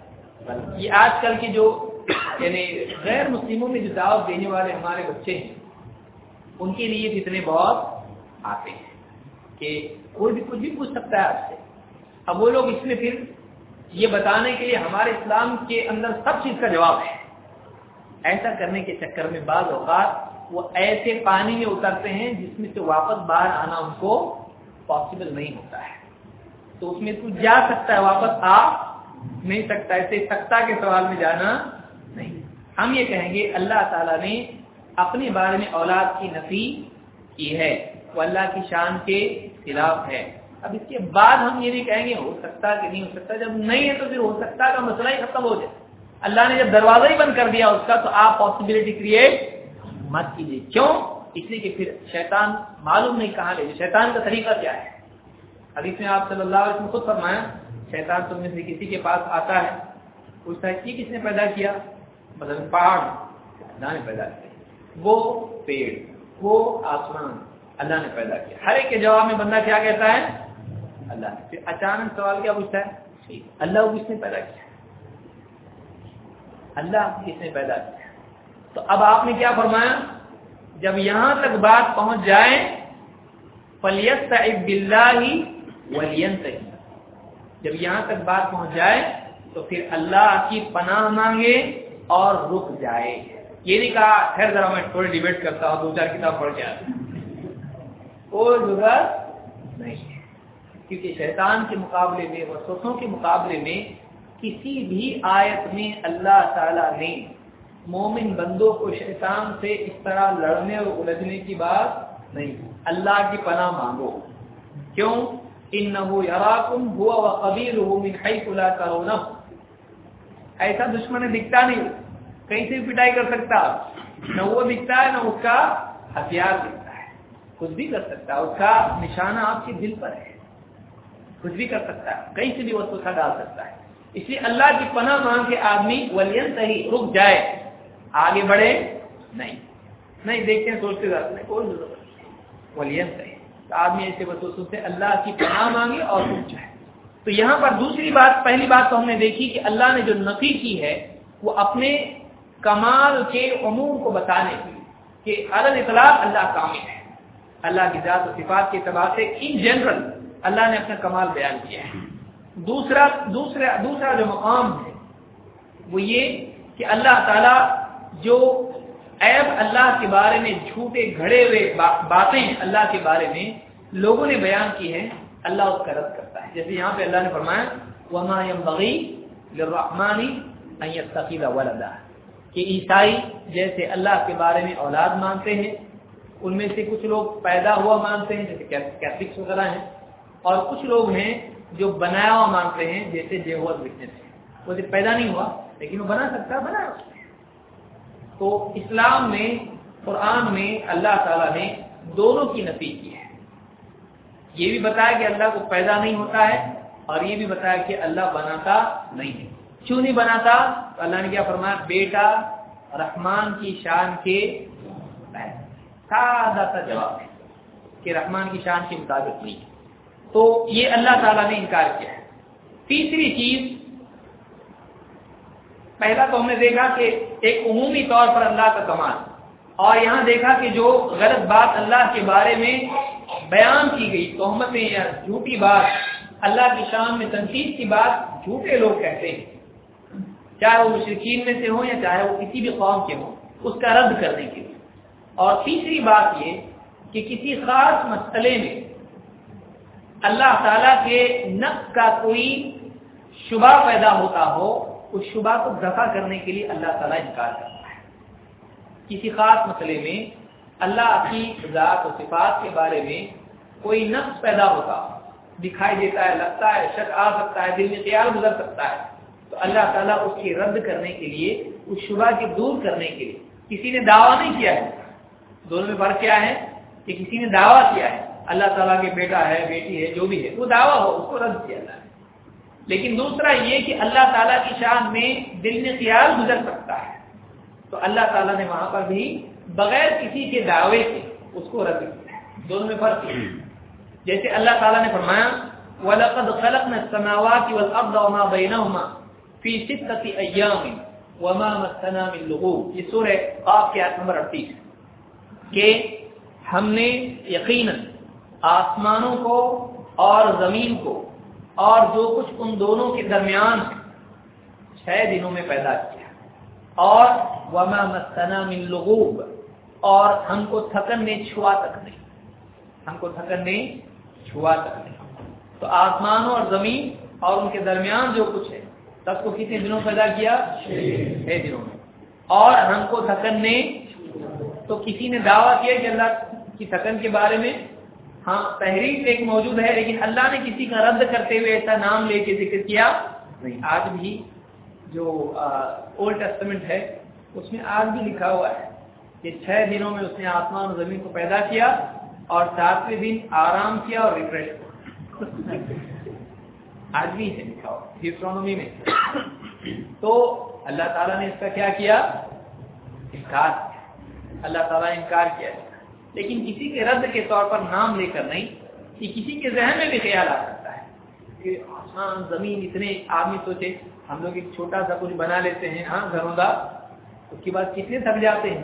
یہ آج کل کی جو یعنی غیر مسلموں میں جو دعوت دینے والے ہمارے بچے ہیں، ان کے لیے اتنے بہت آتے ہیں کہ کوئی بھی کچھ بھی پوچھ سکتا ہے آپ سے۔ اب وہ لوگ اس میں پھر یہ بتانے کے لیے ہمارے اسلام کے اندر سب چیز کا جواب ہے۔ ایسا کرنے کے چکر میں بعض اوقات وہ ایسے پانی میں اترتے ہیں جس میں سے واپس باہر آنا ان کو پاسبل نہیں ہوتا ہے۔ تو اس میں تو جا سکتا ہے، واپس آ نہیں سکتا، ایسے سکتا کے سوال میں جانا نہیں۔ ہم یہ کہیں گے، اللہ تعالیٰ نے اپنے بارے میں اولاد کی نفی کی ہے، وہ اللہ کی شان کے خلاف ہے۔ اب اس کے بعد ہم یہ بھی کہیں گے، ہو سکتا کہ نہیں ہو سکتا، جب نہیں ہے تو پھر ہو سکتا کا مسئلہ ہی ختم ہو جائے۔ اللہ نے جب دروازہ ہی بند کر دیا اس کا، تو آپ پاسبلٹی کریٹ مت کیجیے کیوں؟ اس لیے کہ پھر شیطان معلوم نہیں کہاں لے شیطان کا طریقہ کیا ہے؟ ابھی میں آپ صلی اللہ علیہ وسلم خود فرمایا، شیطان تم میں سے کسی کے پاس آتا ہے، پوچھتا ہے کہ کس نے پیدا کیا؟ مطلب پہاڑ اللہ نے پیدا کیا، وہ پیڑ، وہ آسمان اللہ نے پیدا کیا۔ ہر ایک کے جواب میں بندہ کیا کہتا ہے؟ اللہ نے۔ پھر اچانک سوال کیا پوچھتا ہے؟ جی، اللہ کو کس نے پیدا کیا؟ اللہ کس نے پیدا کیا؟ تو اب آپ نے کیا فرمایا؟ جب یہاں تک بات پہنچ جائے فلیت ہی ولینت جب یہاں تک بات پہنچ جائے تو پھر اللہ کی پناہ مانگے اور رک جائے۔ یہ نہیں کہا، خیر ذرا میں تھوڑی ڈیبیٹ کرتا ہوں، دو چار کتاب پڑھ کے آتا کوئی ضرورت نہیں ہے۔ کیونکہ شیطان کے مقابلے میں وسوسوں کے مقابلے میں کسی بھی آیت میں اللہ تعالی نے مومن بندوں کو شیطان سے اس طرح لڑنے اور الجھنے کی بات نہیں۔ اللہ کی پناہ مانگو۔ کیوں؟ ان نہ ایسا دشمن دکھتا نہیں کہیں سے پٹائی کر سکتا نہ وہ دکھتا ہے نہ اس کا ہتھیار دکھتا ہے کچھ بھی کر سکتا ہے اس کا نشانہ آپ کے دل پر ہے کچھ بھی کر سکتا ہے کہیں سے بھی وہ سوچا ڈال سکتا ہے اس لیے اللہ کی پناہ مانگ کے آدمی ولین صحیح رک جائے آگے بڑھے نہیں نہیں دیکھتے ہیں سوچتے جاتے ہیں کوئی ضرورت نہیں ولین صحیح آدمی ایسے بسوں سے اللہ کی پناہ مانگے اور رک جائے تو یہاں پر دوسری بات، پہلی بات تو ہم نے دیکھی کہ اللہ نے جو نفی کی ہے، وہ اپنے کمال کے عموم کو بتانے کی کہ عدل اطلاع اللہ کامل ہے۔ اللہ کی ذات و صفات کے اعتبار سے ان جنرل اللہ نے اپنا کمال بیان کیا ہے۔ دوسرا دوسرا دوسرا جو مقام ہے، وہ یہ کہ اللہ تعالی جو عیب اللہ کے بارے میں جھوٹے گھڑے ہوئے باتیں اللہ کے بارے میں لوگوں نے بیان کی ہیں، اللہ اس کا رد کرتا ہے۔ جیسے یہاں پہ اللہ نے فرمایا، وما ينبغي للرحمن ان يتخذ ولدا۔ کہ عیسائی جیسے اللہ کے بارے میں اولاد مانتے ہیں، ان میں سے کچھ لوگ پیدا ہوا مانتے ہیں، جیسے کیتھلکس وغیرہ ہیں، اور کچھ لوگ ہیں جو بنایا ہوا مانتے ہیں، جیسے جیوت وٹنس ہے وہ پیدا نہیں ہوا، لیکن وہ بنا سکتا ہے بنا تو اسلام میں، قرآن میں، اللہ تعالیٰ نے دونوں کی نفی کی ہے۔ یہ بھی بتایا کہ اللہ کو پیدا نہیں ہوتا ہے اور یہ بھی بتایا کہ اللہ بناتا نہیں ہے۔ کیوں نہیں بناتا؟ تو اللہ نے کیا فرمایا؟ بیٹا، رحمان کی شان کے سادہ سا جواب ہے کہ رحمان کی شان کے مطابق نہیں۔ تو یہ اللہ تعالیٰ نے انکار کیا ہے۔ تیسری چیز پہلا تو ہم نے دیکھا کہ ایک عمومی طور پر اللہ کا کمال، اور یہاں دیکھا کہ جو غلط بات اللہ کے بارے میں بیان کی گئی تہمتیں یا جھوٹی بات، اللہ کی شان میں تنقید کی بات جھوٹے لوگ کہتے ہیں۔ چاہے وہ مشرقین میں سے ہوں یا چاہے وہ کسی بھی قوم کے ہوں، اس کا رد کرنے کے لیے۔ اور تیسری بات یہ کہ کسی خاص مسئلے میں اللہ تعالیٰ کے نقص کا کوئی شبہ پیدا ہوتا ہو اس شبہ کو دفع کرنے کے لیے اللہ تعالیٰ انکار کرتا ہے۔ کسی خاص مسئلے میں اللہ کی ذات و صفات کے بارے میں کوئی نقص پیدا ہوتا، دکھائی دیتا ہے، لگتا ہے، شک آ سکتا ہے، دل میں خیال گزر سکتا ہے، تو اللہ تعالیٰ اس کی رد کرنے کے لیے، اس شبہ کی دور کرنے کے لیے کسی نے دعویٰ نہیں کیا ہے۔ دونوں میں فرق کیا ہے؟ کہ کسی نے دعویٰ کیا ہے۔ اللہ تعالیٰ کے بیٹا ہے، بیٹی ہے، جو بھی ہے، وہ دعویٰ ہو، اس کو رد کیا جائے۔ لیکن دوسرا یہ کہ اللہ تعالیٰ کی شان میں دل میں خیال گزر سکتا ہے۔ تو اللہ تعالیٰ نے وہاں پر بھی بغیر کسی کے دعوے سے اس کو رد کیا۔ دونوں میں فرق ہے۔ جیسے اللہ تعالیٰ نے فرمایا، وَلَقَدْ خَلَقْنَا السَّمَاوَاتِ وَالْأَرْضَ وَمَا بَيْنَهُمَا فِي سِتَّةِ أَيَّامٍ وَمَا مَسَّنَا مِن لُغُوبٍ۔ یہ سورہ قاف کی آیت نمبر 38 کہ ہم نے یقینا آسمانوں کو اور زمین کو اور جو کچھ ان دونوں کے درمیان چھ دنوں میں پیدا کیا۔ اور وما مسنا من لغوب، اور ہم کو تھکن نے چھوا تک نہیں۔ ہم کو تھکن نے چھوا تک نہیں۔ تو آسمانوں اور زمین اور ان کے درمیان جو کچھ ہے تب کو کتنے دنوں پیدا کیا؟ چھ دنوں میں۔ اور ہم کو تھکن نے، تو کسی نے دعویٰ کیا کہ اللہ کی تھکن کے بارے میں؟ ہاں تحریر ایک موجود ہے لیکن اللہ نے کسی کا رد کرتے ہوئے ایسا نام لے کے ذکر کیا نہیں۔ آج بھی جو اولڈ ٹیسٹمنٹ ہے اس میں آج بھی لکھا ہوا ہے کہ چھ دنوں میں اس نے آسمان اور زمین کو پیدا کیا اور ساتویں دن آرام کیا اور ریفریش آج بھی ہے لکھا ہوا ہسٹرونومی میں۔ تو اللہ تعالیٰ نے اس کا کیا کیا؟ انکار اللہ تعالیٰ نے انکار کیا۔ لیکن کسی کے رد کے طور پر نام لے کر نہیں، کہ کسی کے ذہن میں بھی خیال آ سکتا ہے۔ کہ آسمان، زمین اتنے آدمی سوچے، ہم لوگ ایک چھوٹا سا کچھ بنا لیتے ہیں ہاں گھروں کا اس کے بعد کتنے تھک جاتے ہیں۔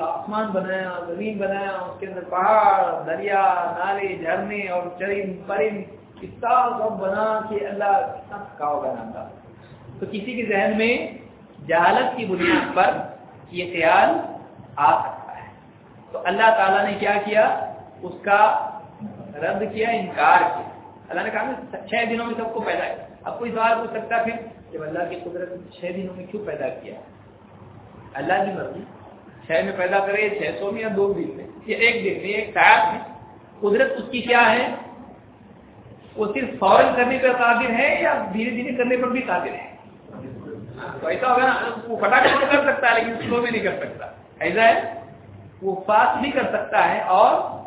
آسمان بنایا، زمین بنایا، اس کے اندر پہاڑ، دریا، نالے جھرنے اور چرند پرند کتنا سب بنا کے اللہ کتنا تھکا ہوگا نام۔ تو کسی کے ذہن میں جہالت کی بنیاد پر یہ خیال آ سکتا تو اللہ تعالیٰ نے کیا کیا؟ اس کا رد کیا، انکار کیا۔ اللہ نے کہا چھ دنوں میں سب کو پیدا کیا۔ اب کوئی سوال پوچھ سکتا پھر؟ جب اللہ کی قدرت چھ دنوں میں کیوں پیدا کیا؟ اللہ کی مرضی۔ چھ میں پیدا کرے، چھ سو میں یا دو دن میں؟ یہ ایک دن میں، ایک ساتھ میں۔ قدرت اس کی کیا ہے؟ وہ صرف فوراً کرنے پر قابل ہے یا دھیرے دھیرے کرنے پر بھی قابل ہے؟ تو ایسا ہوگا نا، وہ فٹاخٹ کر سکتا ہے، لیکن سلو میں نہیں کر سکتا۔ ایسا ہے؟ وہ فاسٹ بھی کر سکتا ہے اور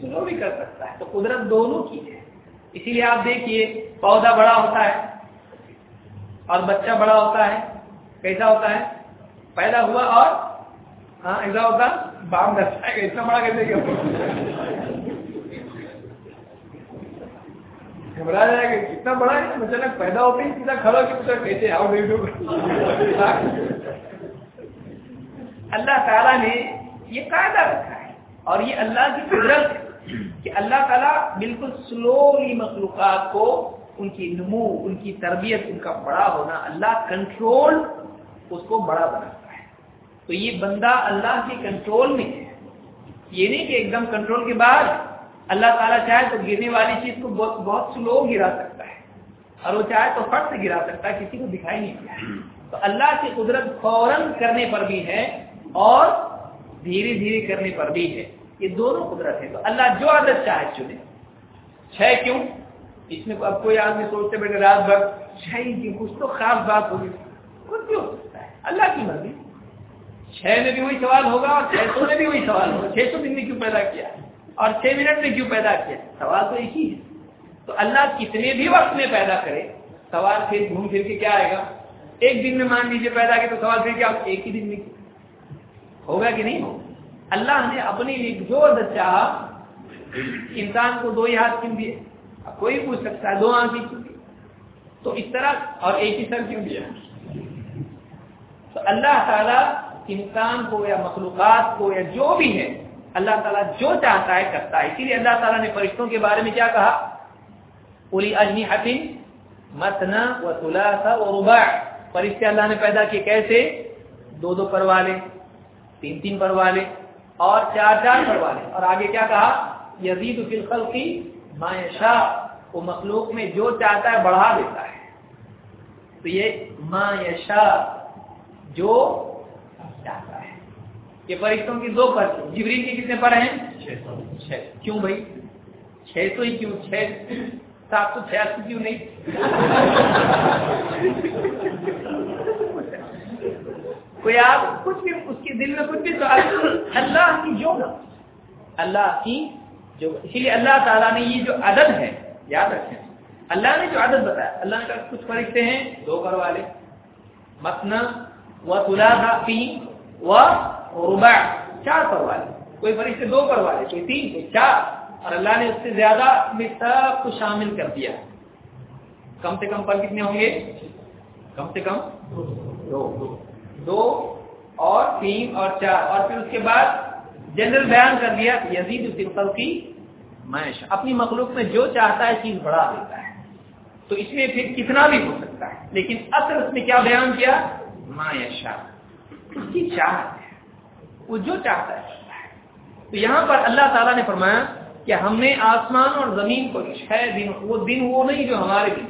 سلو بھی کر سکتا ہے۔ تو قدرت دونوں کی ہے۔ اسی لیے آپ دیکھیے، پودا بڑا ہوتا ہے اور بچہ بڑا ہوتا ہے۔ کیسا ہوتا ہے؟ پیدا ہوا اور ہاں ایسا ہوتا، بام دستا ہے۔ اتنا بڑا کیسے کیا؟ گھبرا جائے گا۔ کتنا بڑا ہے؟ اچانک پیدا ہوتے ہی سیدھا کھڑا کہ پوچھا کیسے آؤ اللہ تعالیٰ نے یہ قاعدہ رکھا ہے۔ اور یہ اللہ کی قدرت ہے کہ اللہ تعالیٰ بالکل سلولی مخلوقات کو ان کی نمو، ان کی تربیت، ان کا بڑا ہونا، اللہ کنٹرول اس کو بڑا بناتا ہے۔ تو یہ بندہ اللہ کے کنٹرول میں ہے۔ یہ نہیں کہ ایک دم کنٹرول کے بعد اللہ تعالیٰ چاہے تو گرنے والی چیز کو بہت سلو گرا سکتا ہے۔ اور وہ چاہے تو فٹ سے گرا سکتا ہے، کسی کو دکھائی نہیں دیا۔ تو اللہ کی قدرت فوراً کرنے پر بھی ہے اور دھیرے دھیرے کرنے پر بھی ہے۔ یہ دونوں قدرت ہے تو اللہ جو عادت چاہے چنے۔ چھ کیوں؟ اس میں اب کوئی آدمی سوچتے بیٹھے رات بھر چھ کی کچھ تو خاص بات ہوگی۔ کچھ بھی ہو سکتا ہے۔ اللہ کی مرضی۔ چھ میں بھی وہی سوال ہوگا اور چھ سو میں بھی وہی سوال ہوگا۔ چھ سو دن میں کیوں پیدا کیا؟ اور چھ منٹ میں کیوں پیدا کیا؟ سوال تو ایک ہی ہے۔ تو اللہ کتنے بھی وقت میں پیدا کرے، سوال پھر گھوم پھر کے کیا آئے گا؟ ایک دن میں مان لیجیے پیدا کیا تو سوال پھر کیا؟ ایک ہی دن میں ہوگا کہ نہیں ہوگا؟ اللہ نے اپنی جو عدد چاہا، انسان کو دو ہی ہاتھ کیوں دیے؟ کوئی پوچھ سکتا ہے، دو آنکھیں کیوں دی تو اس طرح اور ایک ہی سر کیوں دیا؟ تو اللہ تعالیٰ انسان کو یا مخلوقات کو یا جو بھی ہے، اللہ تعالیٰ جو چاہتا ہے، کرتا ہے۔ اسی لیے اللہ تعالیٰ نے فرشتوں کے بارے میں کیا کہا؟ پوری اجنی حتم متنا و تلا و ربا فرشتے اللہ نے پیدا کیے کیسے؟ دو دو پر والے تین تین پر والے اور چار چار پر والے۔ اور آگے کیا کہا؟ یزید فی الخلق کی معاشا وہ مخلوق میں جو چاہتا ہے بڑھا دیتا ہے۔ تو یہ معاشا جو چاہتا ہے۔ یہ فرشتوں کی دو پر جبریل کی کتنے پر ہیں؟ چھ کیوں بھائی؟ چھ سو ہی کیوں؟ چھ۔ سات سو چھیاسی کیوں نہیں؟ کوئی آپ کچھ بھی اس کے دل میں کچھ بھی سوال اللہ کی جو اللہ کی جو اسی لیے اللہ تعالیٰ نے یہ جو عدد ہے، یاد رکھیں۔ اللہ نے جو عدد بتایا، اللہ نے کہا کچھ فرشتے ہیں، دو کر والے، متنا و تلا تین و ربع چار پر والے۔ کوئی فرشتے دو پر والے، کوئی تین، کوئی چار۔ اور اللہ نے اس سے زیادہ میں سب کو شامل کر دیا۔ کم سے کم پر کتنے ہوں گے؟ کم سے کم دو۔ دو اور تین اور چار اور پھر اس کے بعد جنرل بیان کر دیا یزید کی ما اپنی مخلوق میں جو چاہتا ہے چیز بڑھا دیتا ہے۔ تو اس میں پھر کتنا بھی ہو سکتا ہے۔ لیکن اصل اس نے کیا بیان کیا؟ ما اس کی چاہت ہے۔ وہ جو چاہتا ہے۔ تو یہاں پر اللہ تعالیٰ نے فرمایا کہ ہم نے آسمان اور زمین کو چھ دن، وہ دن وہ نہیں جو ہمارے دن۔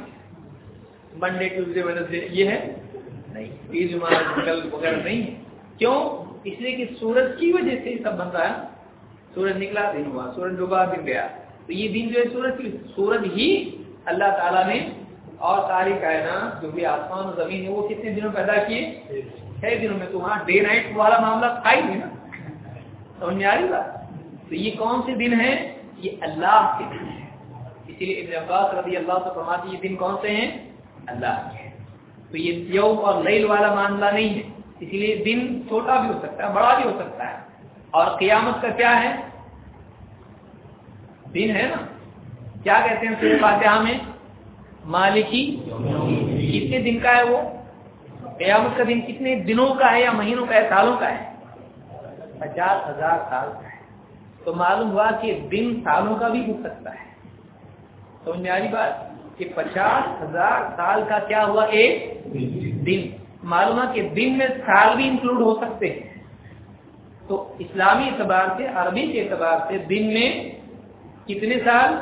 منڈے ٹیوزڈے ویڈنسڈے یہ ہے۔ نہیں وغیرہ نہیں۔ ہے کیوں؟ اس لیے کہ سورج کی وجہ سے سب بنتا ہے۔ سورج نکلا، دن ہوا۔ سورج ڈوبا، دن گیا۔ تو یہ دن جو ہے سورج کی، سورج ہی اللہ تعالیٰ نے اور ساری کائنات جو بھی آسمان اور زمین ہے، وہ کتنے دنوں پیدا کیے؟ چھ دنوں میں۔ تو وہاں ڈے نائٹ والا معاملہ تھا ہی نا سمجھ میں آ رہی بات؟ تو یہ کون سے دن ہیں؟ یہ اللہ کے دن ہیں۔ اسی لیے ابن عباس رضی اللہ سے فرماتی یہ دن کون سے ہیں؟ اللہ کے۔ تو یہ یوم اور لیل والا معاملہ نہیں ہے۔ اسی لیے دن چھوٹا بھی ہو سکتا ہے، بڑا بھی ہو سکتا ہے۔ اور قیامت کا کیا ہے؟ دن ہے نا۔ کیا کہتے ہیں سورہ فاتحہ میں؟ مالکی۔ کتنے دن کا ہے وہ؟ قیامت کا دن کتنے دنوں کا ہے یا مہینوں کا ہے، سالوں کا ہے؟ پچاس ہزار سال کا ہے۔ تو معلوم ہوا کہ دن سالوں کا بھی ہو سکتا ہے۔ تو میاری بات؟ کہ پچاس ہزار سال کا کیا ہوا ایک دن؟ معلوم ہے کہ دن میں سال بھی انکلوڈ ہو سکتے ہیں۔ تو اسلامی اعتبار سے، عربی کے اعتبار سے دن میں کتنے سال؟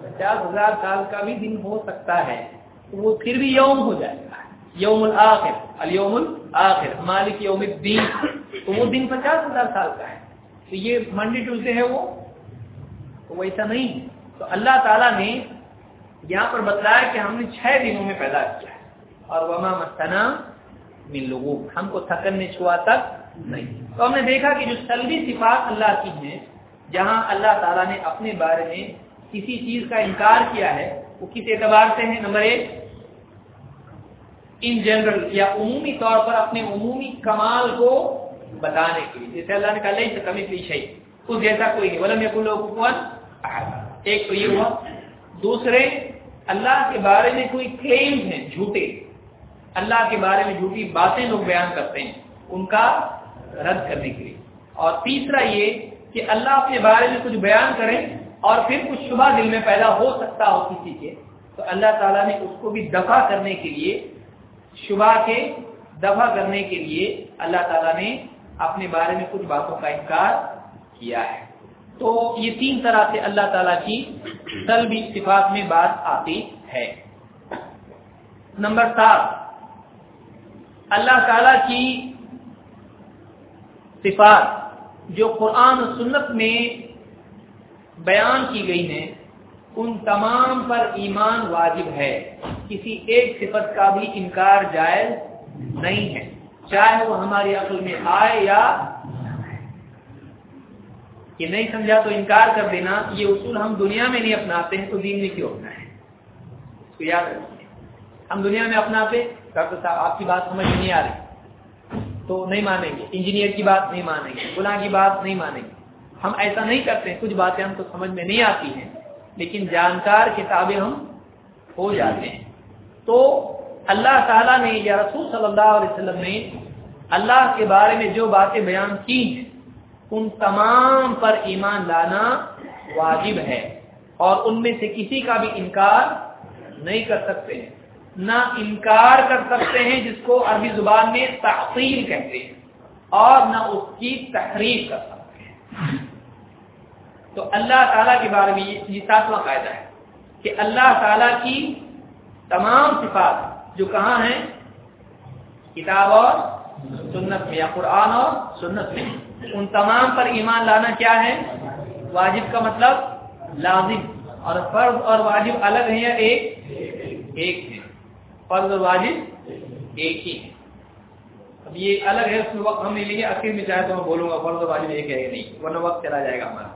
پچاس ہزار سال کا بھی دن ہو سکتا ہے۔ وہ پھر بھی یوم ہو جائے گا۔ یوم الآخر الیوم الآخر مالک یوم الدین۔ تو وہ دن پچاس ہزار سال کا ہے۔ تو یہ منڈی ٹوزڈے ہے وہ۔ تو ویسا نہیں۔ تو اللہ تعالیٰ نے یہاں پر بتلایا کہ ہم نے چھ دنوں میں پیدا کیا ہے۔ اور وما مستنا من لوگوں ہم کو تھکن نے چھوا تک نہیں۔ تو ہم نے دیکھا کہ جو سلبی صفات اللہ کی ہیں، جہاں اللہ تعالیٰ نے اپنے بارے میں کسی چیز کا انکار کیا ہے، وہ کس اعتبار سے ہے؟ نمبر ایک ان جنرل یا عمومی طور پر اپنے عمومی کمال کو بتانے کے لیے۔ جیسے اللہ نے کہا نہیں کمی لی شہی اس جیسا کوئی نہیں۔ ولم یقین ایک تو یہ ہوا۔ دوسرے اللہ کے بارے میں کوئی کلیم ہیں جھوٹے؟ اللہ کے بارے میں جھوٹی باتیں لوگ بیان کرتے ہیں ان کا رد کرنے کے لیے۔ اور تیسرا یہ کہ اللہ اپنے بارے میں کچھ بیان کرے اور پھر کچھ شبہ دل میں پیدا ہو سکتا ہو کسی کے، تو اللہ تعالیٰ نے اس کو بھی دفع کرنے کے لیے، شبہ کے دفع کرنے کے لیے اللہ تعالیٰ نے اپنے بارے میں کچھ باتوں کا انکار کیا ہے۔ تو یہ تین طرح سے اللہ تعالیٰ کی سلبی صفات میں بات آتی ہے۔ نمبر سات، اللہ تعالی کی صفات جو قرآن و سنت میں بیان کی گئی ہیں، ان تمام پر ایمان واجب ہے۔ کسی ایک صفت کا بھی انکار جائز نہیں ہے۔ چاہے وہ ہماری عقل میں آئے یا کہ نہیں سمجھا تو انکار کر دینا، یہ اصول ہم دنیا میں نہیں اپناتے ہیں، تو دین میں کیوں اپنا ہے؟ اس کو یاد رکھیے۔ ہم دنیا میں اپناتے، ڈاکٹر صاحب، آپ کی بات سمجھ نہیں آ رہی۔ تو نہیں مانیں گے، انجینئر کی بات نہیں مانیں گے گناہ کی بات نہیں مانیں گے۔ ہم ایسا نہیں کرتے، کچھ باتیں ہم کو سمجھ میں نہیں آتی ہیں، لیکن جانکار کتابیں ہم ہو جاتے ہیں۔ تو اللہ تعالیٰ نے یا رسول صلی اللہ علیہ وسلم نے اللہ کے بارے میں جو باتیں بیان کی ہیں ان تمام پر ایمان لانا واجب ہے اور ان میں سے کسی کا بھی انکار نہیں کر سکتے ہیں۔ نہ انکار کر سکتے ہیں جس کو عربی زبان میں تحصیل کہتے ہیں اور نہ اس کی تحریر کر سکتے ہیں۔ تو اللہ تعالیٰ کے بارے میں یہ ساتواں قاعدہ ہے کہ اللہ تعالیٰ کی تمام صفات جو کہاں ہیں؟ کتاب اور سنت میں یا قرآن اور سنت میں۔ ان تمام پر ایمان لانا کیا ہے؟ واجب کا مطلب لازم۔ اور فرض اور واجب الگ ہے یا ایک؟ ایک ہے فرض اور واجب ایک ہی ہے اب یہ الگ ہے، اس میں وقت ہم نہیں لیں گے آخر میں چاہے تو میں بولوں گا، فرض اور واجب ایک ہے یا نہیں، ورنہ وقت چلا جائے گا ہمارا۔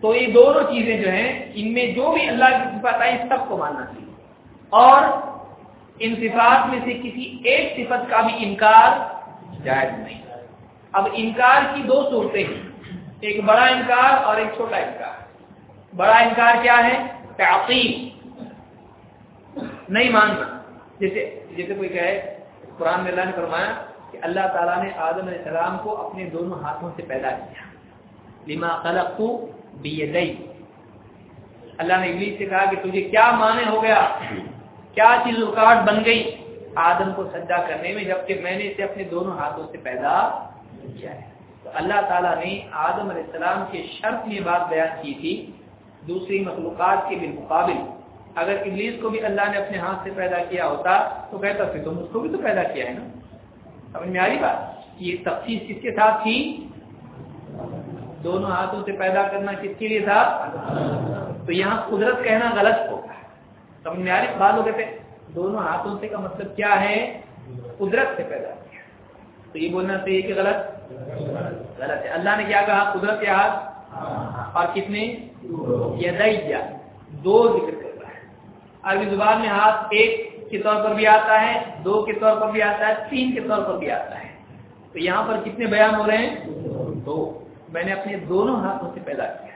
تو یہ دونوں چیزیں جو ہیں، ان میں جو بھی اللہ کی صفات آئی سب کو ماننا چاہیے۔ اور ان صفات میں سے کسی ایک صفت کا بھی انکار جائز نہیں۔ اب انکار کی دو صورتیں ہیں۔ ایک بڑا انکار اور ایک چھوٹا انکار۔ بڑا انکار کیا ہے؟ تعقیب۔ نہیں ماننا۔ جیسے جیسے کوئی کہے، قرآن میں اللہ نے فرمایا کہ اللہ تعالیٰ نے آدم علیہ السلام کو اپنے دونوں ہاتھوں سے پیدا کیا۔ لما خلق بیدئی اللہ نے ابلیس سے کہا کہ تجھے کیا معنی ہو گیا؟ کیا چیز رکاوٹ بن گئی؟ آدم کو سجدہ کرنے میں، جبکہ میں نے اسے اپنے دونوں ہاتھوں سے پیدا کیا ہے۔ تو اللہ تعالیٰ نے آدم علیہ السلام کے شرط میں بات بیان کی تھی، دوسری مخلوقات کے بالمقابل۔ اگر ابلیس کو بھی اللہ نے اپنے ہاتھ سے پیدا کیا ہوتا، تو کہتا پھر تم اس کو بھی تو پیدا کیا ہے نا۔ سمجھ میں آ رہی بات؟ یہ تفصیل کس کے ساتھ تھی؟ دونوں ہاتھوں سے پیدا کرنا کس کے لیے تھا؟ تو یہاں قدرت کہنا غلط ہوگا سمجھ میں آ رہی بات؟ ہو کہتے دونوں ہاتھوں سے کا مطلب کیا ہے؟ قدرت سے پیدا کیا۔ تو یہ بولنا چاہیے کہ غلط؟ غلط ہے۔ اللہ نے کیا کہا؟ قدرت کے ہاتھ اور کتنے یدیا دو ذکر کر رہا ہے۔ عربی زبان میں ہاتھ ایک کے طور پر بھی آتا ہے دو کے طور پر بھی آتا ہے تین کے طور پر بھی آتا ہے۔ تو یہاں پر کتنے بیان ہو رہے ہیں؟ دو۔ میں نے اپنے دونوں ہاتھوں سے پیدا کیا۔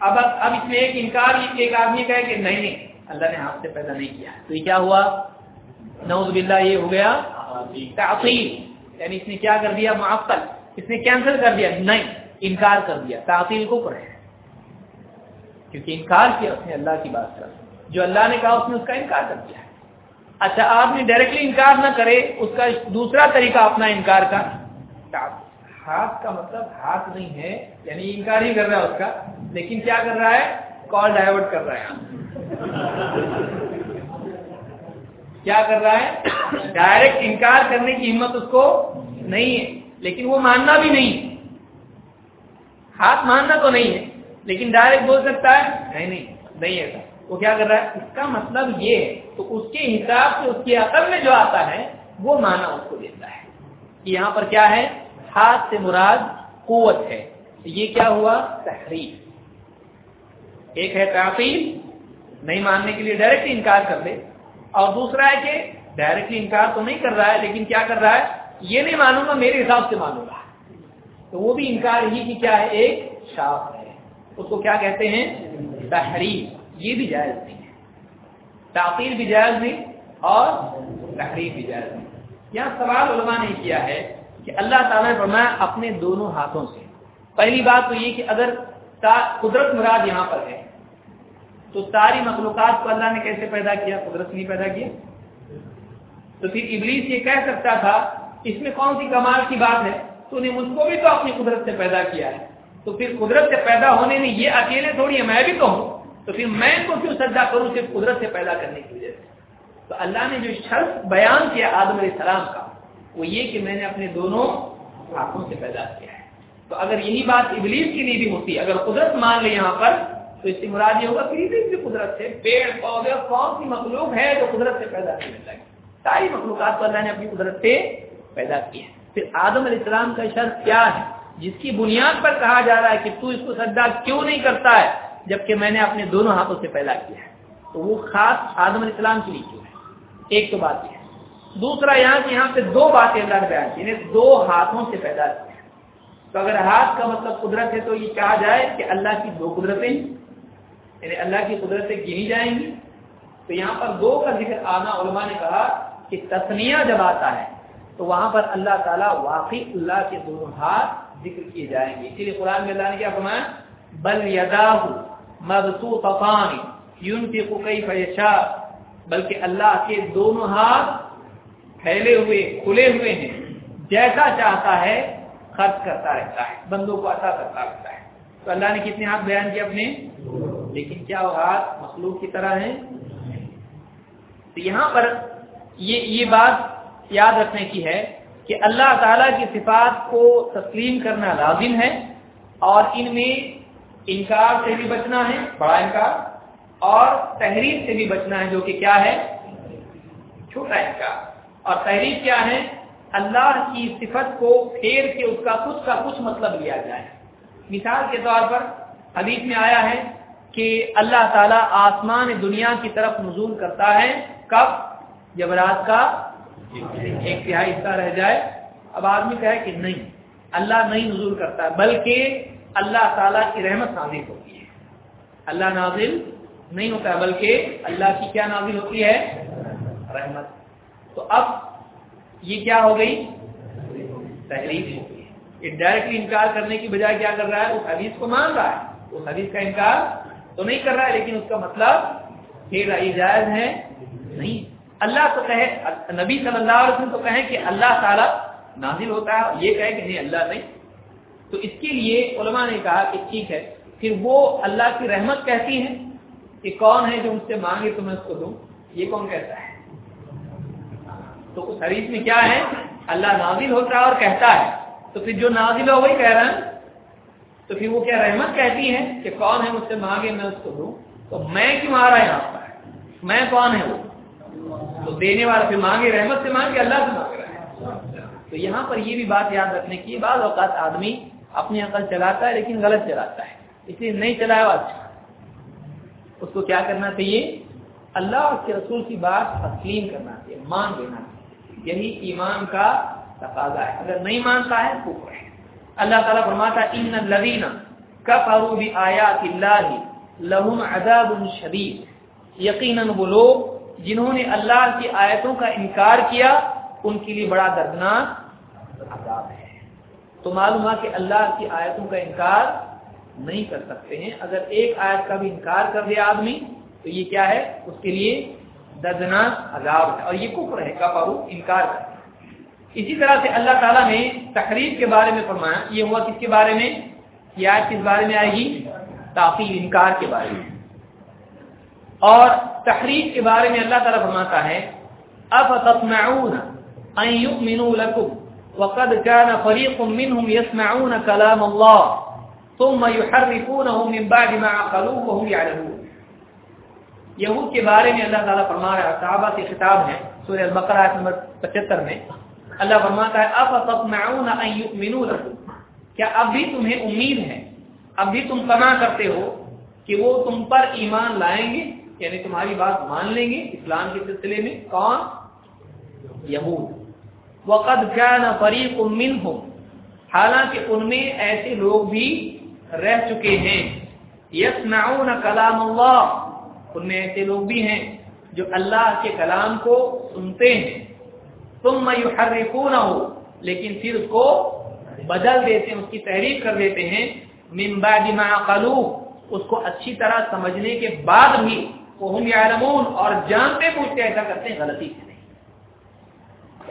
اب اب اس میں ایک انکار ایک آدمی کہے کہ نہیں نہیں اللہ نے ہاتھ سے پیدا نہیں کیا۔ تو یہ کیا ہوا؟ نوز باللہ یہ ہو گیا۔ تعطیل یعنی اس نے کیا کر دیا؟ معطل. اس نے کینسل کر دیا. نہیں. انکار کر دیا. تعطیل کو پڑھے کیونکہ انکار کیا اس نے اللہ کی بات کر جو اللہ نے کہا اس نے اس کا انکار کر دیا. اچھا آپ نے ڈائریکٹلی انکار نہ کرے، اس کا دوسرا طریقہ اپنا انکار کا. ہاتھ کا مطلب ہاتھ نہیں ہے یعنی انکار ہی کر رہا ہے اس کا. لیکن کیا کر رہا ہے؟ کال ڈائیورٹ کر رہا ہے. کیا کر رہا ہے؟ ڈائریکٹ انکار کرنے کی ہمت اس کو نہیں ہے، لیکن وہ ماننا بھی نہیں۔ ہاتھ ماننا تو نہیں ہے، لیکن ڈائریکٹ بول سکتا ہے، نہیں نہیں نہیں ایسا۔ وہ کیا کر رہا ہے؟ اس کا مطلب یہ ہے، تو اس کے حساب سے، اس کی عقل میں جو آتا ہے، وہ مانا اس کو دیتا ہے۔ کہ یہاں پر کیا ہے؟ ہاتھ سے مراد قوت ہے۔ یہ کیا ہوا؟ تحریر ایک ہے تعطیل، نہیں ماننے کے لیے ڈائریکٹ انکار کر دے۔ اور دوسرا ہے کہ ڈائریکٹلی انکار تو نہیں کر رہا ہے، لیکن کیا کر رہا ہے؟ یہ نہیں مانوں گا میرے حساب سے مانوں گا تو وہ بھی انکار ہی کی کیا ہے؟ ایک شاپ ہے۔ اس کو کیا کہتے ہیں؟ تحریر۔ یہ بھی جائز نہیں ہے۔ تعطیل بھی جائز نہیں اور تحریر بھی جائز نہیں۔ یہاں سوال علماء نے کیا ہے کہ اللہ تعالیٰ نے فرمایا اپنے دونوں ہاتھوں سے۔ پہلی بات تو یہ کہ اگر قدرت مراد یہاں پر ہے تو ساری مخلوقات کو اللہ نے کیسے پیدا کیا؟ قدرت نہیں پیدا کیا۔ تو پھر ابلیس یہ کہہ سکتا تھا، اس میں کون سی کمال کی بات ہے؟ تو نے مجھ کو بھی تو اپنی قدرت سے پیدا کیا ہے۔ تو پھر قدرت سے پیدا ہونے میں یہ اکیلے تھوڑی ہے، میں بھی تو ہوں۔ تو پھر میں ان کو کیوں سجا کروں صرف قدرت سے پیدا کرنے کی وجہ سے؟ تو اللہ نے جو شرط بیان کیا آدم علیہ السلام کا، وہ یہ کہ میں نے اپنے دونوں ہاتھوں سے پیدا کیا ہے۔ تو اگر یہی بات ابلیس کے لیے بھی ہوتی، اگر قدرت مان لے یہاں پر تو اس سے مراد یہ ہوگا بھی قدرت سے پیڑ، پودے کون سی مخلوق ہے جو قدرت سے پیدا کرنے لگے ساری مخلوقات کو اللہ نے اپنی قدرت سے پیدا کی ہے۔ پھر آدم علیہ السلام کا شرط کیا ہے؟ جس کی بنیاد پر کہا جا رہا ہے کہ تو اس کو سجدہ کیوں نہیں کرتا ہے؟ جبکہ میں نے اپنے دونوں ہاتھوں سے پیدا کیا ہے۔ تو وہ خاص آدم علیہ السلام کے لیے کیوں ہے؟ ایک تو بات یہ ہے۔ دوسرا، یہاں کہ یہاں پہ دو باتیں اللہ نے بیان کی یعنی دو ہاتھوں سے پیدا کیا۔ تو اگر ہاتھ کا مطلب قدرت ہے تو یہ کہا جائے کہ اللہ کی دو قدرتیں یعنی اللہ کی قدرتیں گنی جائیں گی۔ تو یہاں پر دو کا ذکر آنا علماء نے کہا کہ تسنیا جب آتا ہے تو وہاں پر اللہ تعالیٰ واقعی اللہ کے دونوں ہاتھ ذکر کیے جائیں گے۔ اسی لیے قرآن میں اللہ نے کیا فرمایا؟ بل یدا مبسو طفان یون کی بلکہ اللہ کے دونوں ہاتھ پھیلے ہوئے، کھلے ہوئے ہیں۔ جیسا چاہتا ہے، خرچ کرتا رہتا ہے، بندوں کو عطا کرتا رہتا ہے۔ تو اللہ نے کتنے ہاتھ بیان کیا اپنے؟ لیکن کیا وہ ہاتھ مخلوق کی طرح ہیں تو یہاں پر یہ یہ بات یاد رکھنے کی ہے کہ اللہ تعالیٰ کی صفات کو تسلیم کرنا لازم ہے اور ان میں انکار سے بھی بچنا ہے، بڑا انکار، اور تحریر سے بھی بچنا ہے جو کہ کیا ہے؟ چھوٹا انکار۔ اور تحریر کیا ہے؟ اللہ کی صفت کو پھیر کے اس کا کچھ کا کچھ مطلب لیا جائے۔ مثال کے طور پر حدیث میں آیا ہے کہ اللہ تعالیٰ آسمان دنیا کی طرف نزول کرتا ہے۔ کب؟ جب رات کا ایک تہائی حصہ رہ جائے۔ اب آدمی کہے کہ نہیں، اللہ نہیں نزول کرتا، بلکہ اللہ تعالیٰ کی رحمت نازل ہوتی ہے۔ اللہ نازل نہیں ہوتا ہے بلکہ اللہ کی کیا نازل ہوتی ہے؟ رحمت۔ تو اب یہ کیا ہو گئی؟ تحریر ہو گئی۔ ڈائریکٹلی انکار کرنے کی بجائے کیا کر رہا ہے؟ اس حدیث کو مان رہا ہے۔ اس حدیث کا انکار تو نہیں کر رہا ہے، لیکن اس کا مطلب پھر جائز ہے۔ نہیں۔ اللہ تو کہے، نبی صلی اللہ علیہ وسلم تو کہیں کہ اللہ تعالیٰ نازل ہوتا ہے، یہ کہے کہ نہیں، اللہ نہیں۔ تو اس کے لیے علماء نے کہا کہ ٹھیک ہے، پھر وہ اللہ کی رحمت کہتی ہے کہ کون ہے جو مجھ سے مانگے تو میں اس کو دوں۔ یہ کون کہتا ہے؟ تو اس حدیث میں کیا ہے؟ اللہ نازل ہوتا ہے اور کہتا ہے۔ تو پھر جو نازل ہو وہی کہہ رہا ہے۔ تو پھر وہ کیا رحمت کہتی ہے کہ کون ہے مجھ سے مانگے میں اس کو دوں؟ تو میں کیوں آ رہا ہے یہاں پر؟ میں کون ہے وہ؟ تو دینے والا پھر مانگے، رحمت سے مانگے، اللہ سے مانگ رہا ہے تو یہاں پر یہ بھی بات یاد رکھنے کی، بعض اوقات آدمی اپنی عقل چلاتا ہے لیکن غلط چلاتا ہے، اس لیے نہیں چلایا اچھا اس کو کیا کرنا چاہیے؟ اللہ اور کے رسول کی بات تسلیم کرنا چاہیے، مان دینا چاہیے۔ یہی ایمان کا تقاضا ہے۔ اگر نہیں مانتا ہے تو ہے۔ اللہ تعالیٰ فرماتا ان الذین کفروا بآیات اللہ لهم عذاب شدید یقینا وہ لوگ جنہوں نے اللہ کی آیتوں کا انکار کیا، ان کے لیے بڑا دردناک عذاب ہے۔ تو معلوم ہوا کہ اللہ کی آیتوں کا انکار نہیں کر سکتے ہیں۔ اگر ایک آیت کا بھی انکار کر دیا آدمی، تو یہ کیا ہے؟ اس کے لیے دردناک عذاب ہے۔ اور یہ کفر ہے کفر انکار کر اسی طرح سے اللہ تعالیٰ نے تقریب کے بارے میں فرمایا، یہ ہوا کس کے بارے میں؟ یہ آیت کس بارے میں آئے گی؟ تاخیر، انکار کے بارے میں۔ اور تحریف کے بارے میں اللہ تعالیٰ فرماتا ہے اب تسمعون ان يؤمنوا لكم وقد كان فريق منهم يسمعون كلام الله ثم يحرفونه من بعد ما عقلوه وهم يعلمون یہود کے بارے میں اللہ تعالیٰ فرما رہا صحابہ سے خطاب ہے سورہ البقرہ آیت نمبر 75 میں۔ اللہ فرماتا ہے اف تطمعون ان يؤمنوا لكم? کیا اب بھی تمہیں امید ہے، اب بھی تم تما کرتے ہو کہ وہ تم پر ایمان لائیں گے؟ یعنی تمہاری بات مان لیں گے اسلام کے سلسلے میں کون؟ یہود۔ وقد كان فريق منهم۔ حالانکہ ان میں ایسے لوگ بھی رہ چکے ہیں۔ یسمعون کلام اللہ ان میں ایسے لوگ بھی ہیں جو اللہ کے کلام کو سنتے ہیں۔ تم یحرفونہ لیکن پھر اس کو بدل دیتے ہیں، اس کی تحریف کر دیتے ہیں۔ من بعد ما قلو اس کو اچھی طرح سمجھنے کے بعد بھی وہ ہم یعلمون اور جانتے پوچھتے ایسا کرتے ہیں، غلطی سے نہیں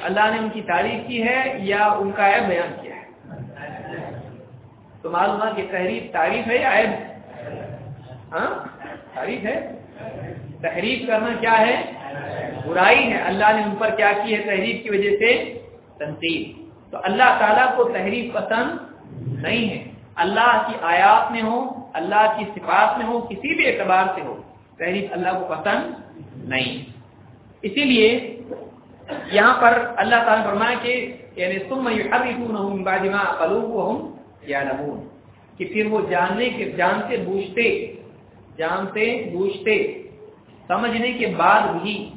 اللہ نے ان کی تعریف کی ہے یا ان کا عیب بیان کیا ہے؟ تو معلوم ہے کہ تحریف تعریف ہے یا عیب؟ ہاں؟ تعریف ہے؟ تحریف کرنا کیا ہے؟ برائی ہے۔ اللہ نے ان پر کیا کی ہے؟ تحریف کی وجہ سے تنقید۔ تو اللہ تعالیٰ کو تحریف پسند نہیں ہے۔ اللہ کی آیات میں ہو، اللہ کی صفات میں ہو، کسی بھی اعتبار سے ہو، تحریف اللہ کو پسند نہیں۔ اسی لیے یہاں پر اللہ تعالیٰ فرمایا کہ یعنی تم يحرفونهم بعد ما قلوبهم يعلمون کہ پھر وہ جاننے کے جانتے بوجھتے جانتے بوجھتے، سمجھنے کے بعد بھی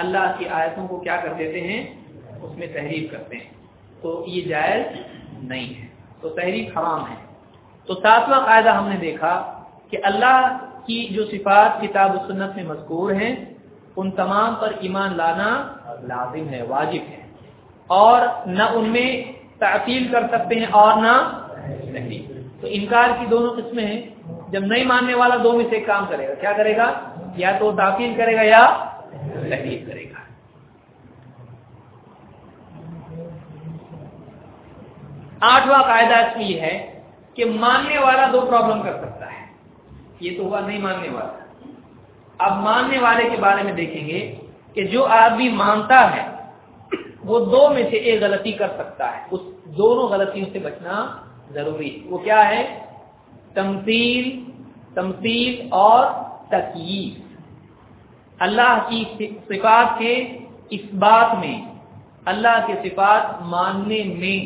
اللہ کی آیتوں کو کیا کر دیتے ہیں؟ اس میں تحریف کرتے ہیں۔ تو یہ جائز نہیں ہے۔ تو تحریف حرام ہے۔ تو ساتواں قاعدہ ہم نے دیکھا کہ اللہ کی جو صفات کتاب و سنت میں مذکور ہیں، ان تمام پر ایمان لانا لازم ہے، واجب ہے۔ اور نہ ان میں تعطیل کر سکتے ہیں اور نہ نہیں۔ تو انکار کی دونوں قسمیں ہیں۔ جب نہیں ماننے والا دو میں سے ایک کام کرے گا، کیا کرے گا؟ یا تو تعطیل کرے گا یا تحریر کرے گا۔ آٹھواں قاعدہ اس میں یہ ہے کہ ماننے والا دو پرابلم کر سکتا ہے۔ یہ تو ہوا نہیں ماننے والا۔ اب ماننے والے کے بارے میں دیکھیں گے کہ جو آدمی مانتا ہے، وہ دو میں سے ایک غلطی کر سکتا ہے۔ اس دونوں غلطیوں سے بچنا ضروری ہے۔ وہ کیا ہے؟ تمثیل تمثیل اور تکیف اللہ کی صفات کے اس بات میں، اللہ کے صفات ماننے میں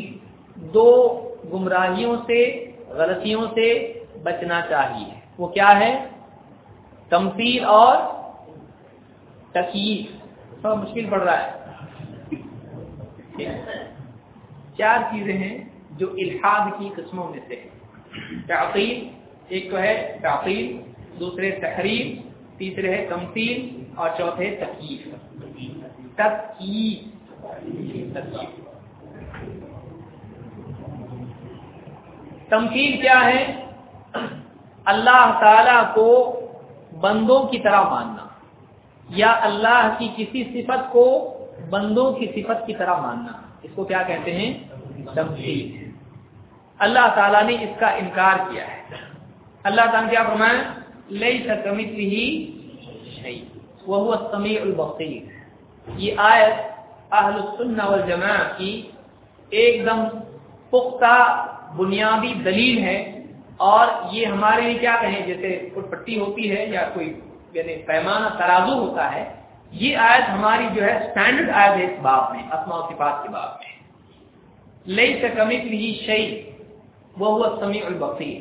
دو گمراہیوں سے، غلطیوں سے بچنا چاہیے۔ وہ کیا ہے؟ تمثیل اور تکیف تھوڑا مشکل پڑ رہا ہے۔ چار چیزیں ہیں جو الحاد کی قسموں میں سے تعقیل ایک تو ہے تعقیل دوسرے تحریر، تیسرے ہے تمثیل اور چوتھے تکیف تکیف تمکین کیا ہے؟ اللہ تعالی کو بندوں کی طرح ماننا یا اللہ کی کسی صفت کو بندوں کی صفت کی طرح ماننا۔ اس کو کیا کہتے ہیں؟ تمکین۔ اللہ تعالیٰ نے اس کا انکار کیا ہے۔ اللہ تعالیٰ کیا فرمایا؟ لئی سکمت ہی وہ سمیع البصیر یہ آیت اہل السنہ والجماع کی ایک دم پختہ بنیادی دلیل ہے۔ اور یہ ہمارے لیے کیا کہیں، جیسے کوئی پٹی ہوتی ہے یا کوئی یعنی پیمانہ ترازو ہوتا ہے، یہ آیت ہماری جو ہے اسٹینڈرڈ آیت ہے اس باب میں اسما و صفات کے باب میں۔ لئی سے ہی شعی وہ ہوا سمیع البصیر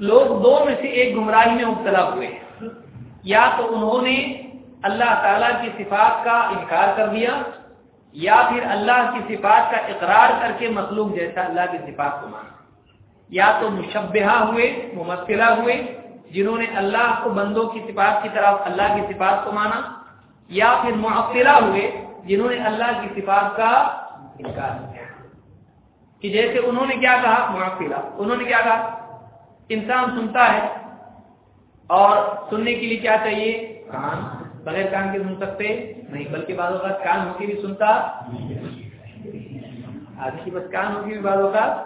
لوگ دو میں سے ایک گمراہی میں مبتلا ہوئے ہیں۔ یا تو انہوں نے اللہ تعالی کی صفات کا انکار کر دیا، یا پھر اللہ کی صفات کا اقرار کر کے مخلوق جیسا اللہ کی صفات کو مانا۔ یا تو مشبہ ہوئے، ممثلہ ہوئے، جنہوں نے اللہ کو بندوں کی صفات کی طرف اللہ کی صفات کو مانا، یا پھر معطلہ ہوئے، جنہوں نے اللہ کی صفات کا انکار کیا۔ کہ جیسے انہوں نے کیا کہا؟ معطلہ۔ انہوں نے کیا کہا؟ انسان سنتا ہے اور سننے کے لیے کیا چاہیے؟ کان۔ بغیر کان کے سن سکتے نہیں، بلکہ بعض اوقات کان ہو کے بھی سنتا آدمی کی بس کان ہو کے بھی بعض اوقات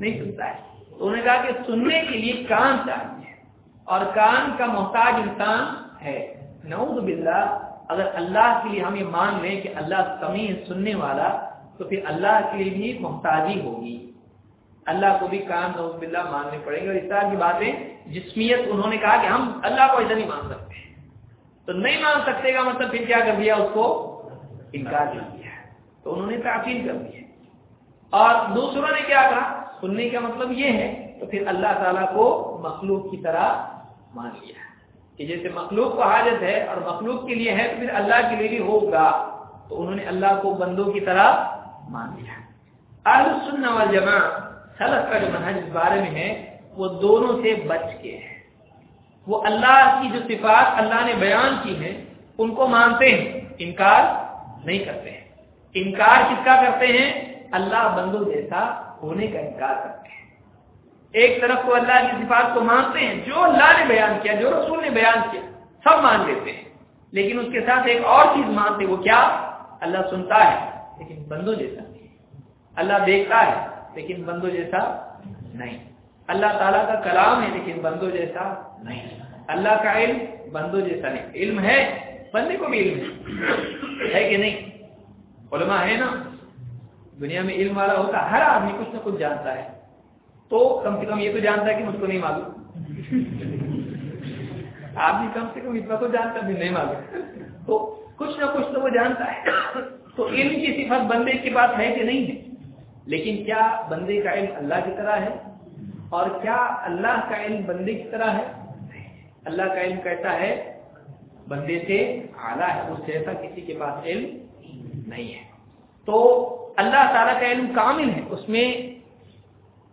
نہیں سنتا ہے۔ تو انہوں نے کہا کہ سننے کے لیے کان چاہیے۔ اور کان کا محتاج انسان ہے۔ نعوذ باللہ، اگر اللہ کے لیے ہم یہ مان لیں کہ اللہ کمی سننے والا، تو پھر اللہ کے لیے بھی محتاجی ہوگی۔ اللہ کو بھی کان نعوذ باللہ ماننے پڑیں گے اور اس طرح کی باتیں، جسمیت انہوں نے کہا کہ ہم اللہ کو ایسا نہیں مان سکتے تو نہیں مان سکتے کا مطلب پھر کیا کر دیا؟ اس کو انکار کر دیا۔ تو انہوں نے تعطیل کر دی اور دوسروں نے کیا کہا؟ سننے کا مطلب یہ ہے، تو پھر اللہ تعالیٰ کو مخلوق کی طرح مان لیا کہ جیسے مخلوق کو حاجت ہے اور مخلوق کے لیے ہے، تو پھر اللہ کے لیے بھی ہوگا۔ تو انہوں نے اللہ کو بندوں کی طرح مان لیا۔ اہل سننا والجماع سلف کا جو منہج اس بارے میں ہے، وہ دونوں سے بچ کے ہے وہ اللہ کی جو صفات اللہ نے بیان کی ہیں، ان کو مانتے ہیں، انکار نہیں کرتے ہیں۔ انکار کس کا کرتے ہیں؟ اللہ بندوں جیسا ہونے کا انکار کرتے ہیں۔ ایک طرف تو اللہ کی صفات کو مانتے ہیں، جو اللہ نے بیان کیا، جو رسول نے بیان کیا، سب مان لیتے ہیں۔ لیکن اس کے ساتھ ایک اور چیز مانتے، وہ کیا؟ اللہ سنتا ہے، لیکن بندوں جیسا نہیں۔ اللہ دیکھتا ہے۔ لیکن بندوں جیسا نہیں۔ اللہ تعالیٰ کا کلام ہے لیکن بندوں جیسا نہیں۔ اللہ کا علم بندوں جیسا نہیں۔ علم ہے، بندے کو بھی علم ہے۔ کہ نہیں؟ علماء ہے نا۔ دنیا میں علم والا ہوتا، ہر آدمی کچھ نہ کچھ جانتا ہے۔ تو کم سے کم یہ تو جانتا ہے کہ مجھ کو نہیں معلوم۔ آدمی کم سے کم اتنا تو جانتا بھی نہیں معلوم۔ تو کچھ نہ کچھ تو وہ جانتا ہے۔ تو علم کی صفت بندے کی بات ہے کہ نہیں ہے؟ لیکن کیا بندے کا علم اللہ کی طرح ہے؟ اور کیا اللہ کا علم بندے کی طرح ہے؟ اللہ کا علم کہتا ہے؟ بندے سے اعلیٰ ہے، اس جیسا کسی کے پاس علم نہیں ہے۔ تو اللہ تعالیٰ کا علم کامل ہے، اس میں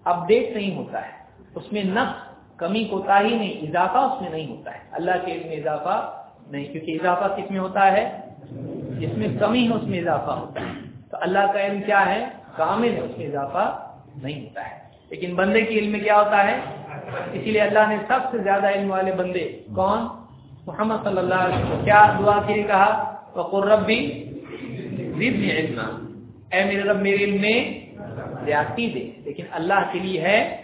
اپڈیٹ نہیں ہوتا ہے۔ اس میں نقص، کمی کوتا ہی نہیں، اضافہ اس میں نہیں ہوتا ہے۔ اللہ کے علم میں اضافہ نہیں، کیونکہ اضافہ کس میں ہوتا ہے؟ جس میں کمی ہے، اس میں اضافہ ہوتا ہے۔ تو اللہ کا علم کیا ہے؟ کامل ہے؟ اس میں اضافہ نہیں ہوتا ہے۔ لیکن بندے کے علم میں کیا ہوتا ہے؟ اسی لیے اللہ نے سب سے زیادہ علم والے بندے کون؟ محمد صلی اللہ علیہ وسلم۔ کیا دعا کے لیے کہا؟ وقر ربی علم اے میرے رب، میرے علم میں زیادتی دے۔ لیکن اللہ کے لیے ہے،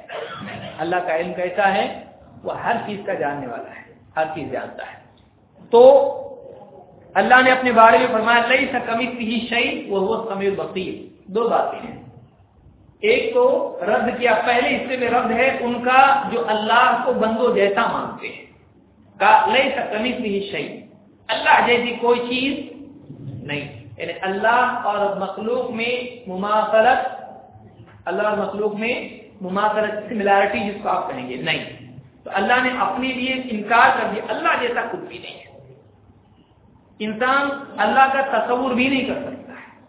اللہ کا علم کیسا ہے؟ وہ ہر چیز کا جاننے والا ہے، ہر چیز جانتا ہے۔ تو اللہ نے اپنے بارے میں فرمایا لئی سا کمی ہی شعیب وہ سمیر بصیر دو باتیں ہیں۔ ایک تو رد کیا، پہلے حصے میں رد ہے ان کا جو اللہ کو بندو جیسا مانتے ہیں۔ کا لئی سا کمی ہی اللہ جیسی کوئی چیز نہیں۔ یعنی اللہ اور مخلوق میں مماثلت، اللہ اور مخلوق میں مماثلت، سملیرٹی جس کو آپ کہیں گے، نہیں۔ تو اللہ نے اپنے لیے انکار کر دیا، اللہ جیسا کچھ بھی نہیں ہے۔ انسان اللہ کا تصور بھی نہیں کر سکتا ہے۔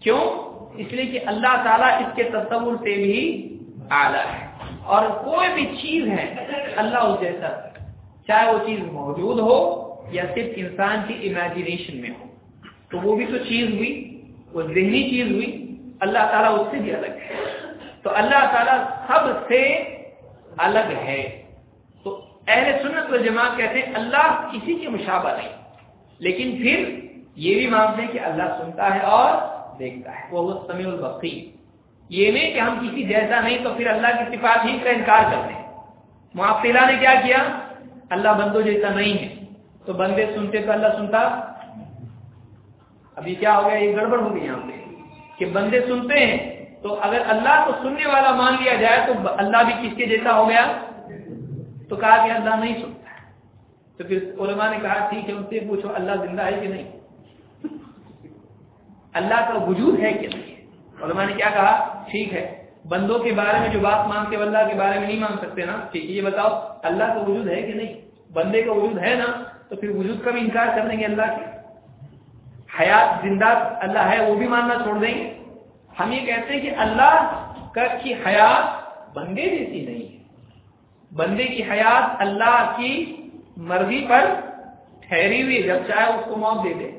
کیوں؟ اس لیے کہ اللہ تعالیٰ اس کے تصور سے بھی اعلیٰ ہے۔ اور کوئی بھی چیز ہے اللہ اس جیسا چاہے وہ چیز موجود ہو یا صرف انسان کی امیجنیشن میں ہو۔ تو وہ بھی تو چیز ہوئی، وہ ذہنی چیز ہوئی، اللہ تعالیٰ اس سے بھی الگ ہے۔ تو اللہ تعالیٰ سب سے الگ ہے۔ تو اہل سنت و جماعت کہتے ہیں، اللہ کسی کے مشابہ نہیں۔ لیکن پھر یہ بھی مانتے ہیں کہ اللہ سنتا ہے اور دیکھتا ہے۔ وہ سمیع البقی یہ نہیں کہ ہم کسی جیسا نہیں تو پھر اللہ کی صفات ہی کا انکار کرتے ہیں۔ معافلہ نے کیا کیا؟ اللہ بندو جیسا نہیں ہے۔ تو بندے سنتے تو اللہ سنتا۔ ابھی کیا ہو گیا؟ یہ گڑبڑ ہو گئی یہاں پہ۔ کہ بندے سنتے ہیں تو اگر اللہ کو سننے والا مان لیا جائے تو اللہ بھی کس کے جیسا ہو گیا؟ تو کہا کہ اللہ نہیں سنتا۔ تو پھر علماء نے کہا، ٹھیک ہے، ان سے پوچھو، اللہ زندہ ہے کہ نہیں؟ اللہ کا وجود ہے کہ نہیں علماء نے کیا کہا؟ ٹھیک ہے۔ بندوں کے بارے میں جو بات مانتے اللہ کے بارے میں نہیں مان سکتے نا۔ ٹھیک ہے، یہ بتاؤ، اللہ کا وجود ہے کہ نہیں؟ بندے کا وجود ہے نا، تو پھر وجود کا بھی انکار کر دیں گے اللہ کے۔ حیات زندہ اللہ ہے، وہ بھی ماننا چھوڑ دیں گے۔ ہم یہ کہتے ہیں کہ اللہ کا کی حیات بندے جیسی نہیں ہے۔ بندے کی حیات اللہ کی مرضی پر ٹھہری ہوئی جب چاہے اس کو موت دے دے،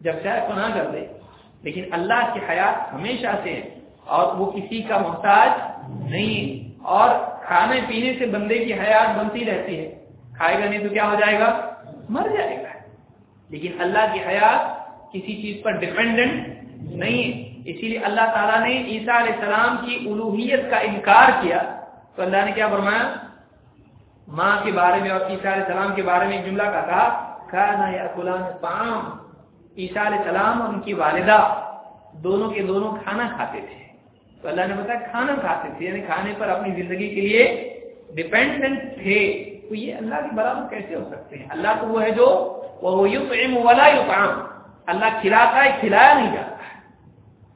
جب چاہے پناہ کر دے۔ لیکن اللہ کی حیات ہمیشہ سے ہے اور وہ کسی کا محتاج نہیں ہے۔ اور کھانے پینے سے بندے کی حیات بنتی رہتی ہے۔ کھائے گا نہیں تو کیا ہو جائے گا؟ مر جائے گا۔ لیکن اللہ کی حیات کسی چیز پر ڈپینڈنٹ نہیں ہے۔ اسی لیے اللہ تعالیٰ نے عیسیٰ علیہ السلام کی الوحیت کا انکار کیا۔ تو اللہ نے کیا فرمایا؟ ماں کے بارے میں اور عیسیٰ علیہ السلام کے بارے میں ایک جملہ کا کہا کھانا یا غلام پام عیسیٰ علیہ السلام اور ان کی والدہ دونوں کے دونوں کھانا کھاتے تھے۔ تو اللہ نے بتایا کھانا کھاتے تھے یعنی کھانے پر اپنی زندگی کے لیے ڈپینڈنٹ تھے۔ تو یہ اللہ کے برابر کیسے ہو سکتے ہیں؟ اللہ تو وہ ہے جو وہ یطعم ولا یطعم اللہ کھلاتا ہے، کھلایا نہیں جاتا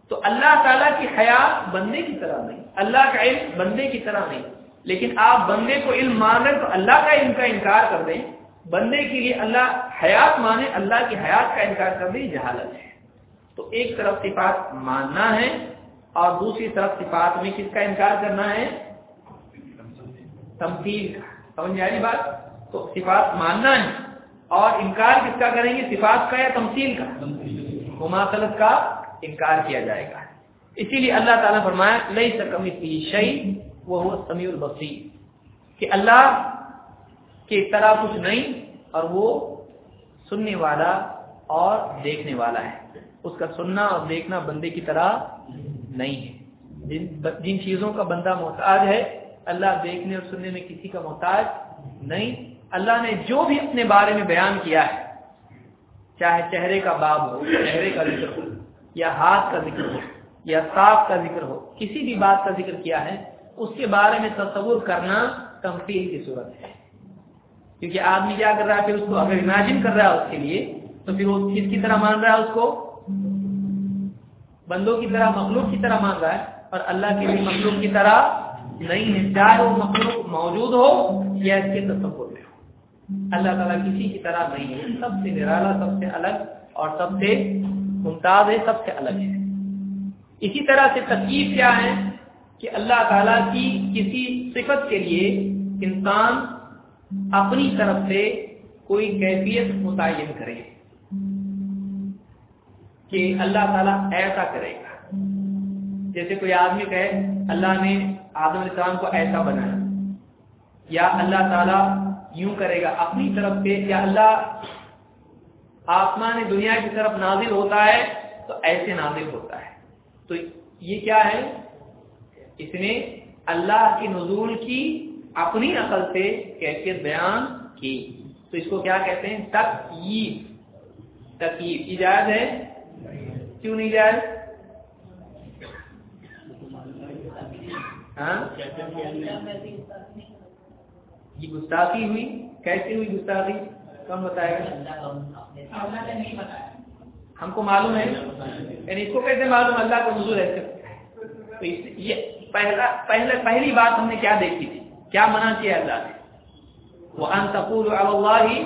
تو اللہ تعالیٰ کی حیات بندے کی طرح نہیں، اللہ کا علم بندے کی طرح نہیں۔ لیکن آپ بندے کو علم مان رہے تو اللہ کا علم کا انکار کر دیں۔ بندے کے لیے اللہ حیات مانے، اللہ کی حیات کا انکار کر دیں جہالت ہے۔ تو ایک طرف صفات ماننا ہے اور دوسری طرف صفات میں کس کا انکار کرنا ہے؟ تمثیل کا۔ سمجھ آئی بات؟ تو صفات ماننا ہے اور انکار کس کا کریں گے؟ صفات کا یا تمثیل کا؟ مماثلت کا انکار کیا جائے گا۔ اسی لیے اللہ تعالیٰ فرمایا لئی سکم شعی وہ سمیع البصیر کہ اللہ کی طرح کچھ نہیں اور وہ سننے والا اور دیکھنے والا ہے۔ اس کا سننا اور دیکھنا بندے کی طرح نہیں ہے۔ جن جن چیزوں کا بندہ محتاج ہے، اللہ دیکھنے اور سننے میں کسی کا محتاج نہیں۔ اللہ نے جو بھی اپنے بارے میں بیان کیا ہے، چاہے چہرے کا باب ہو، چہرے کا ذکر ہو، یا ہاتھ کا ذکر ہو، یا صاف کا ذکر ہو، کسی بھی بات کا ذکر کیا ہے، اس کے بارے میں تصور کرنا تمثیل کی صورت ہے۔ کیونکہ آدمی کیا کر رہا ہے؟ پھر اس کو اگر امیجن کر رہا ہے اس کے لیے، تو پھر وہ کس کی طرح مان رہا ہے اس کو؟ بندوں کی طرح، مخلوق کی طرح مان رہا ہے۔ اور اللہ کے لیے مخلوق کی طرح نہیں ہے۔ چاہے وہ مخلوق موجود ہو یا اس کے تصور میں ہو۔ اللہ تعالیٰ کسی کی طرح نہیں ہے۔ سب سے نرالا، سب سے الگ اور سب سے ممتاز ہے، سب سے الگ ہے۔ اسی طرح سے تکلیف کیا ہے کہ اللہ تعالیٰ کی کسی صفت کے لیے انسان اپنی طرف سے کوئی کیفیت متعین کرے کہ اللہ تعالیٰ ایسا کرے گا۔ جیسے کوئی آدمی کہے، اللہ نے آدم علیہ السلام کو ایسا بنایا۔ یا اللہ تعالیٰ یوں کرے گا اپنی طرف سے، یا اللہ آسمان دنیا کی طرف نازل ہوتا ہے تو ایسے نازل ہوتا ہے۔ تو یہ کیا ہے؟ اس نے اللہ کی نزول کی اپنی عقل سے کیفیت بیان کی۔ تو اس کو کیا کہتے ہیں؟ تکیف۔ تکیف۔ ایجاد ہے؟ کیوں نہیں جائز ہاں؟ یہ گستاخی ہوئی۔ کیسے ہوئی گستاخی؟ کون بتائے گا۔ ہم کو معلوم ہے۔ یعنی اس کو کیسے معلوم؟ اللہ کا حضور ایسے تو یہ پہلا پہلی بات ہم نے کیا دیکھی تھی؟ کیا منع کیا اللہ نے؟ وہ ان تقول اللہ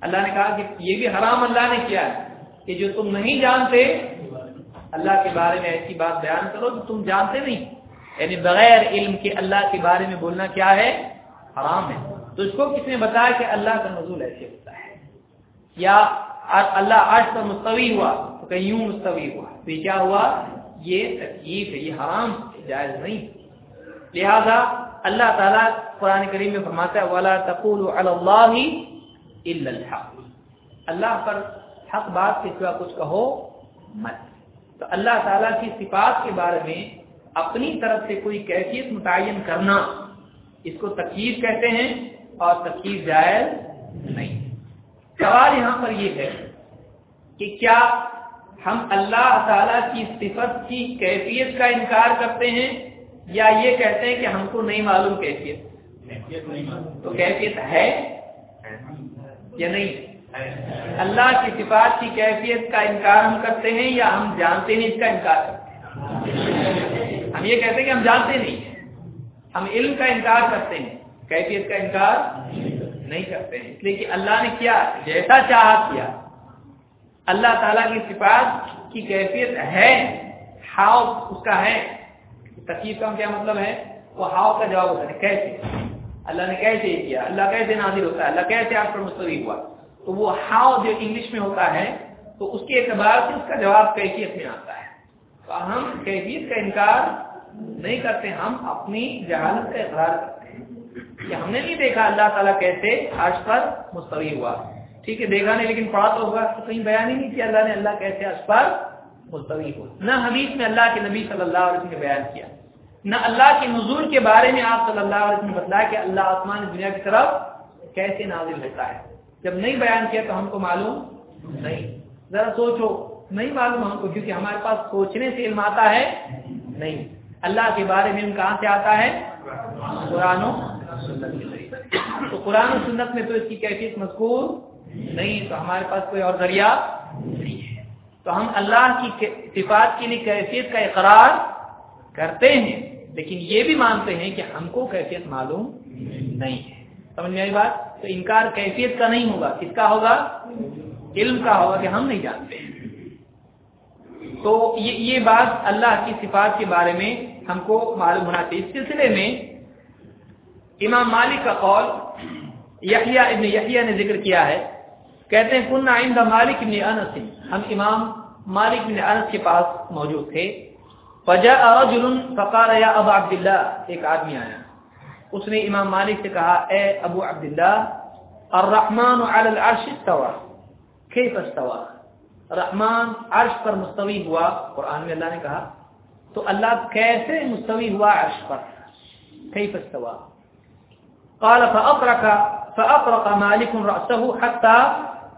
اللہ نے کہا کہ یہ بھی حرام اللہ نے کیا ہے کہ جو تم نہیں جانتے، اللہ کے بارے میں ایسی بات بیان کرو تو تم جانتے نہیں۔ یعنی بغیر علم کے اللہ کے بارے میں بولنا کیا ہے؟ حرام ہے۔ تو اس کو کس نے بتایا کہ اللہ کا نزول ایسے ہوتا ہے؟ یا اللہ عرش پر مستوی ہوا، تو کہیں یوں مستوی ہوا۔ تو یہ کیا ہوا؟ یہ تکلیف ہے، یہ حرام جائز نہیں۔ لہذا اللہ تعالیٰ قرآن کریم میں فرماتا ہے، ولا تقول اللہ الحق۔ اللہ پر حق بات کے سوا کچھ کہو مت۔ تو اللہ تعالیٰ کی صفات کے بارے میں اپنی طرف سے کوئی کیفیت متعین کرنا، اس کو تقیر کہتے ہیں اور تقیر جائز نہیں۔ سوال یہاں پر یہ ہے کہ کیا ہم اللہ تعالی کی صفت کی کیفیت کا انکار کرتے ہیں؟ یا یہ کہتے ہیں کہ ہم کو نہیں معلوم کیفیت۔ تو کیفیت ہے؟ یا نہیں؟ اللہ کی صفات کی کیفیت کا انکار ہم کرتے ہیں یا ہم جانتے ہیں اس کا انکار کرتے ہیں؟ ہم یہ کہتے ہیں کہ ہم جانتے نہیں ہیں۔ ہم علم کا انکار کرتے ہیں۔ کیفیت کا انکار نہیں کرتے ہیں۔ اس لیے کہ اللہ نے کیا؟ جیسا چاہا کیا۔ اللہ تعالیٰ کی صفات کی کیفیت ہے۔ ہاؤ اس کا ہے۔ تکلیف کا کیا مطلب ہے؟ وہ ہاؤ کا جواب ہوتا ہے، کیسے؟ اللہ نے کیسے کیا؟ اللہ کیسے نازل ہوتا ہے؟ اللہ کیسے آپ پر مستوی ہوا؟ تو وہ ہاؤ جو انگلش میں ہوتا ہے، تو اس کے اعتبار سے اس کا جواب کیفیت میں آتا ہے۔ تو ہم کیفیت کا انکار نہیں کرتے، ہم اپنی جہالت کا اقرار کرتے ہیں۔ کہ ہم نے نہیں دیکھا اللہ تعالیٰ کیسے آج پر مستوی ہوا۔ ٹھیک ہے، دیکھا نہیں لیکن پڑھا تو ہوگا، تو کہیں بیان ہی نہیں کیا اللہ نے اللہ کیسے اس پر مستوی ہو نہ حدیث میں اللہ کے نبی صلی اللہ علیہ وسلم نے بیان کیا۔ نہ اللہ کے نزول کے بارے میں آپ صلی اللہ علیہ وسلم نے بتلایا کہ اللہ آسمان دنیا کی طرف کیسے نازل ہوتا ہے۔ جب نہیں بیان کیا تو ہم کو معلوم نہیں۔ ذرا سوچو، نہیں معلوم ہم کو کیونکہ ہمارے پاس سوچنے سے علم آتا ہے نہیں۔ اللہ کے بارے میں علم کہاں سے آتا ہے؟ قرآن و سنت تو قرآن و سنت میں تو اس کی کیفیت مذکور نہیں، تو ہمارے پاس کوئی اور ذریعہ نہیں ہے۔ تو ہم اللہ کی صفات کے لیے کیفیت کا اقرار کرتے ہیں۔ لیکن یہ بھی مانتے ہیں کہ ہم کو کیفیت معلوم نہیں ہے۔ سمجھ میں آئی بات؟ تو انکار کیفیت کا نہیں ہوگا۔ کس کا ہوگا؟ علم کا ہوگا کہ ہم نہیں جانتے تو یہ بات اللہ کی صفات کے بارے میں ہم کو معلوم ہونا چاہیے۔ اس سلسلے میں امام مالک کا قول یحییٰ ابن یحییٰ نے ذکر کیا ہے۔ کہتے ہیں کنہ عند مالک ابن انس۔ ہم امام مالک ابن انس کے پاس موجود تھے۔ فجاء رجل فقال یا ابا عبداللہ ایک آدمی آیا۔ اس نے امام مالک سے کہا، اے ابو عبداللہ، الرحمن علی العرش استوى۔ کیف استوى؟ رحمان عرش پر مستوی ہوا۔ قرآن میں اللہ نے کہا، تو اللہ کیسے مستوی ہوا عرش پر؟ کیف استوى؟ قال فأطرق فأطرق مالك رأسه حتى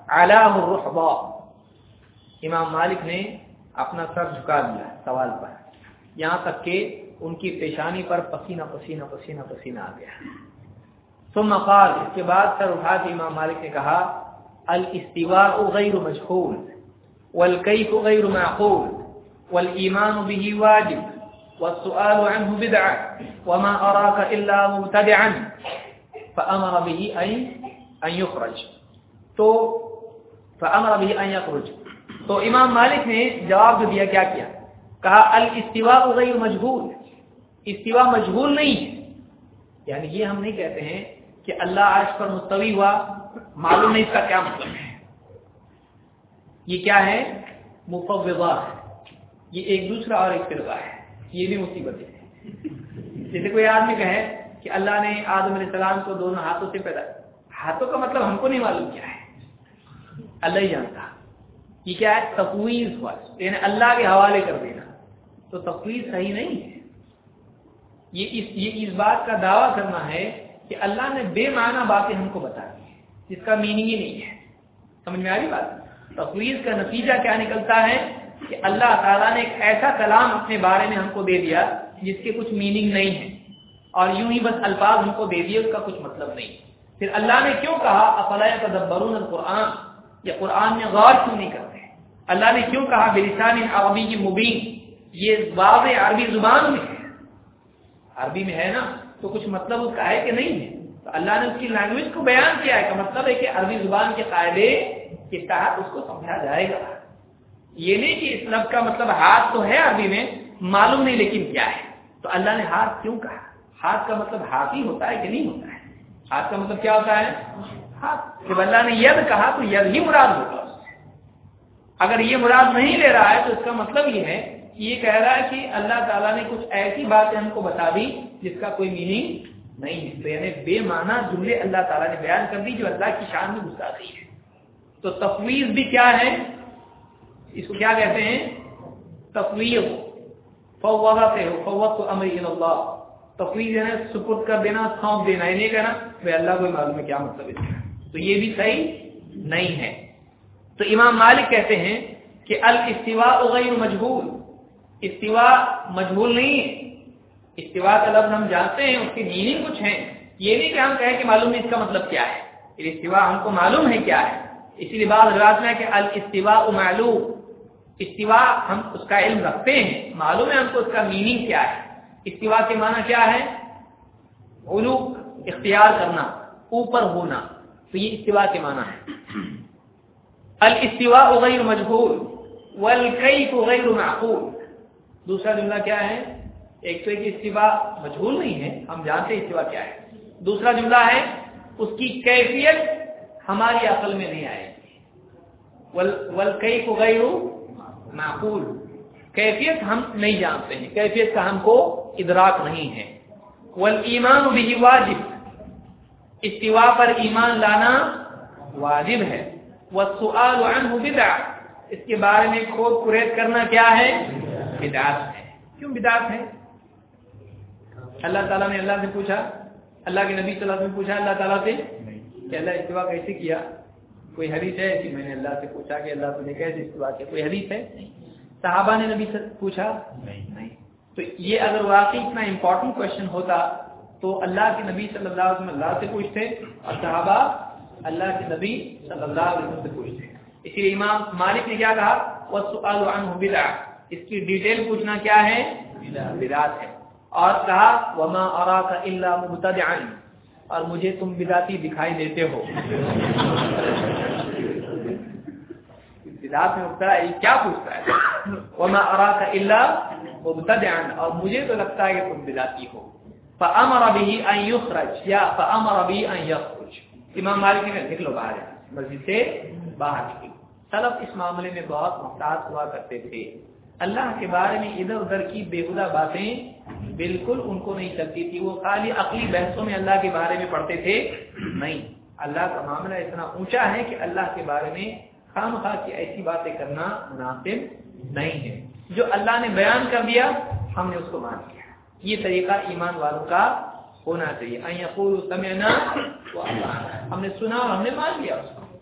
علام الرحبا امام مالک نے اپنا سر جھکا دیا سوال پر۔ یہاں تک کہ ان کی پیشانی پر پسینہ پسینہ پسینہ پسینہ آ گیا۔ ثم قال، اس کے بعد سر اٹھا کے امام مالک نے کہا، الاستواء غیر مجهول والكيف غیر معقول والإيمان به واجب، والسؤال عنه بدعة، وما أراك إلا مبتدعا فأمر به أن يخرج تو فامر بھی ان یخرج۔ تو امام مالک نے جواب دیا، کیا کیا؟ کہا الاستواء غیر مجهول. استوا مجهول نہیں ہے. یعنی یہ ہم نہیں کہتے ہیں کہ اللہ عرش پر مستوی ہوا، معلوم نہیں اس کا کیا مطلب ہے. یہ کیا ہے؟ مفوضہ ہے. یہ ایک دوسرا اور ایک فرقہ ہے. یہ بھی مصیبت ہے. جیسے کوئی آدمی کہے کہ اللہ نے آدم علیہ السلام کو دونوں ہاتھوں سے پیدا ہاتھوں کا مطلب ہم کو نہیں معلوم کیا ہے. اللہ ہی جانتا. یہ کیا ہے؟ تفویض ہوا. یعنی اللہ کے حوالے کر دینا. تو تفویض صحیح نہیں ہے۔ یہ اس یہ اس بات کا دعویٰ کرنا ہے کہ اللہ نے بے معنی باتیں ہم کو بتا دی جس کا میننگ ہی نہیں ہے۔ سمجھ میں آ رہی بات؟ تفویض کا نتیجہ کیا نکلتا ہے؟ کہ اللہ تعالیٰ نے ایک ایسا کلام اپنے بارے میں ہم کو دے دیا جس کے کچھ میننگ نہیں ہے۔ اور یوں ہی بس الفاظ ہم کو دے دیے، اس کا کچھ مطلب نہیں۔ پھر اللہ نے کیوں کہا افلاح تدبرون القرآن؟ یا قرآن میں غور کیوں نہیں کرتے؟ اللہ نے کیوں کہا، بلسان عربی کی مبین؟ یہ واضح عربی زبان میں ہے۔ عربی میں ہے نا، تو کچھ مطلب اس کا ہے کہ نہیں ہے۔ تو اللہ نے اس کی لینگویج کو بیان کیا ہے کہ مطلب ہے کہ عربی زبان کے قاعدے کے تحت اس کو سمجھا جائے گا۔ یہ نہیں کہ اس لفظ کا مطلب ہاتھ تو ہے عربی میں، معلوم نہیں لیکن کیا ہے۔ تو اللہ نے ہاتھ کیوں کہا؟ ہاتھ کا مطلب ہاتھ ہی ہوتا ہے کہ نہیں ہوتا ہے؟ ہاتھ کا مطلب کیا ہوتا ہے؟ ہاتھ۔ جب اللہ نے ید کہا تو ید ہی مراد ہوگا اگر یہ مراد نہیں لے رہا ہے تو اس کا مطلب یہ ہے یہ کہہ رہا ہے کہ اللہ تعالیٰ نے کچھ ایسی باتیں ہم کو بتا دی جس کا کوئی میننگ نہیں ہے۔ تو یعنی بے معنی جملے اللہ تعالیٰ نے بیان کر دی جو اللہ کی شان میں گسا گئی ہے۔ تو تفویض بھی کیا ہے؟ اس کو کیا کہتے ہیں؟ تفویض۔ فوضا سے ہو فوت تو امر اللہ تفویض یعنی سپرد کر دینا، سونپ دینا، یہ نہیں کہنا بھائی اللہ کو معلوم ہے کیا مطلب ہے۔ تو یہ بھی صحیح نہیں ہے۔ تو امام مالک کہتے ہیں کہ الاستواء غیر مجبور استوا مجبور نہیں ہے۔ استوا کا لفظ ہم جانتے ہیں، اس کی میننگ کچھ ہے یہ نہیں کہ ہم کہیں کہ معلوم نہیں اس کا مطلب کیا ہے۔ استوا ہم کو معلوم ہے کیا ہے۔ اسی لیے بعض حضرات میں کہ الاستواء معلوم۔ استوا ہم اس کا علم رکھتے ہیں، معلوم ہے ہم کو اس کا میننگ کیا ہے۔ استوا کے معنی کیا ہے؟ علو اختیار کرنا، اوپر ہونا۔ تو یہ استوا کے معنی ہے۔ الاستواء غیر مجبور والکیف غیر معقول۔ دوسرا جملہ کیا ہے؟ ایک تو ایک استوا مجھول نہیں ہے، ہم جانتے استوا کیا ہے۔ دوسرا جملہ ہے، اس کی کیفیت ہماری عقل میں نہیں آئے ولکئی کو گئی معقول۔ کیفیت ہم نہیں جانتے ہیں، کیفیت کا ہم کو ادراک نہیں ہے۔ ول ایمان بھی واجب۔ استوا پر ایمان لانا واجب ہے۔ وہ سوال اس کے بارے میں کھود کریت کرنا کیا ہے؟ بدعت ہے۔ کیوں بدعت ہے؟ اللہ تعالیٰ نے اللہ سے پوچھا، اللہ کے نبی صلی اللہ علیہ وسلم پوچھا، اللہ تعالیٰ سے؟ کہ اللہ استوا کیسے کیا؟ کوئی حدیث ہے کہ میں نے اللہ سے پوچھا کہ اللہ تجھے کیسے استوا کیا؟ کوئی حدیث ہے؟ صحابہ نے نبی سے پوچھا؟ نہیں۔ تو یہ اگر واقعی اتنا امپورٹنٹ کوشچن ہوتا تو اللہ کے نبی صلی اللہ علیہ وسلم اللہ سے پوچھتے اور صحابہ اللہ کے نبی صلی اللہ علیہ وسلم سے پوچھتے۔ اسی لیے امام مالک نے کیا کہا؟ وہ سوال اس کی ڈیٹیل پوچھنا کیا ہے؟ بدعت ہے۔ اور کہا، وما اراك الا مبتدعا۔ اور مجھے تم بدعتی دکھائی دیتے ہو۔ بدعت میں مبتدع یہ کیا پوچھتا ہے؟ وما اراك الا مبتدعا۔ اور مجھے تو لگتا ہے کہ تم بدعتی ہو۔ فامر به ان يخرج۔ یا فامر به ان يخرج۔ امام مالک نے لکھ لو باہر۔ مسجد سے باہر نکلو۔ سلف اس معاملے میں بہت محتاط ہوا کرتے تھے۔ اللہ کے بارے میں ادھر ادھر کی بےحدہ باتیں بالکل ان کو نہیں چلتی تھی۔ وہ خالی عقلی بحثوں میں اللہ کے بارے میں پڑھتے تھے۔ نہیں، اللہ کا معاملہ اتنا اونچا ہے کہ اللہ کے بارے میں خام خواہ کی ایسی باتیں کرنا مناسب نہیں ہے۔ جو اللہ نے بیان کر دیا، ہم نے اس کو مان لیا۔ یہ طریقہ ایمان والوں کا ہونا چاہیے۔ سمعنا ہم نے سنا اور ہم نے مان لیا اس کو۔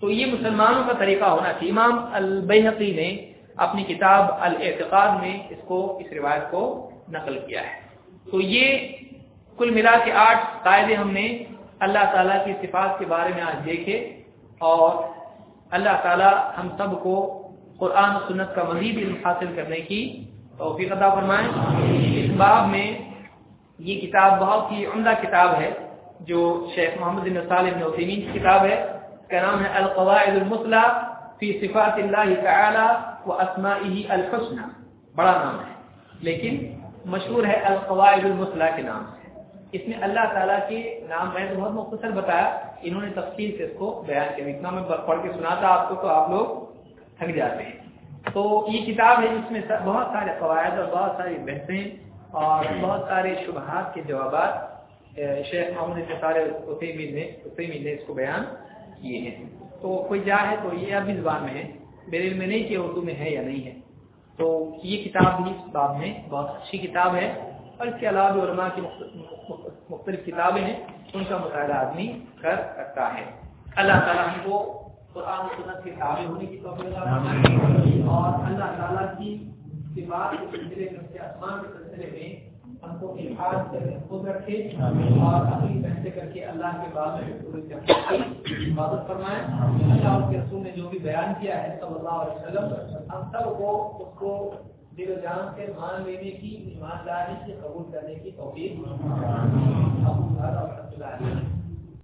تو یہ مسلمانوں کا طریقہ ہونا چاہیے۔ امام البحقی نے اپنی کتاب الاعتقاد میں اس کو، اس روایت کو نقل کیا ہے۔ تو یہ کل ملا کے آٹھ قاعدے ہم نے اللہ تعالیٰ کی صفات کے بارے میں آج دیکھے اور اللہ تعالیٰ ہم سب کو قرآن و سنت کا مزید علم حاصل کرنے کی توفیق عطا فرمائیں اس باب میں یہ کتاب بہت ہی عمدہ کتاب ہے، جو شیخ محمد بن صالح بن عثیمین کی کتاب ہے۔ اس کا نام ہے القواعد المسلح فی صفات اللہ تعالی۔ و اسماعی الحسن بڑا نام ہے۔ لیکن مشہور ہے القواعد المسلح کے نام سے۔ اس میں اللہ تعالیٰ کے نام میں تو بہت مختصر بتایا، انہوں نے تفصیل سے اس کو بیان کیا۔ اتنا میں پڑھ کے سناتا آپ کو تو آپ لوگ تھک جاتے ہیں۔ تو یہ کتاب ہے جس میں بہت سارے قواعد اور بہت ساری بحثیں اور بہت سارے شبہات کے جوابات شیخ محمد سارے نے اس کو بیان کیے ہیں۔ تو کوئی جا ہے تو یہ ابھی زبان میں ہے۔ میرے علم میں نہیں کہ اردو میں ہے یا نہیں ہے۔ تو یہ کتاب بھی اس باب میں بہت اچھی کتاب ہے۔ اور اس کے علاوہ بھی علماء کی مختلف کتابیں ہیں۔ ان کا مطالعہ آدمی کر سکتا ہے۔ اللہ تعالیٰ ہم کو قرآن سنت کے تابع ہونے کی توفیق اور اللہ تعالیٰ کی بات کے سلسلے میں ہم کو خود رکھے اور اپنی پیسے کر کے اللہ کے بعد حفاظت فرمائے اللہ اس کے رسول نے جو بھی بیان کیا ہے صلی اللہ علیہ وسلم ہم سب کو اس کو دل و جان سے مان لینے کی ایمانداری سے قبول کرنے کی توفیق۔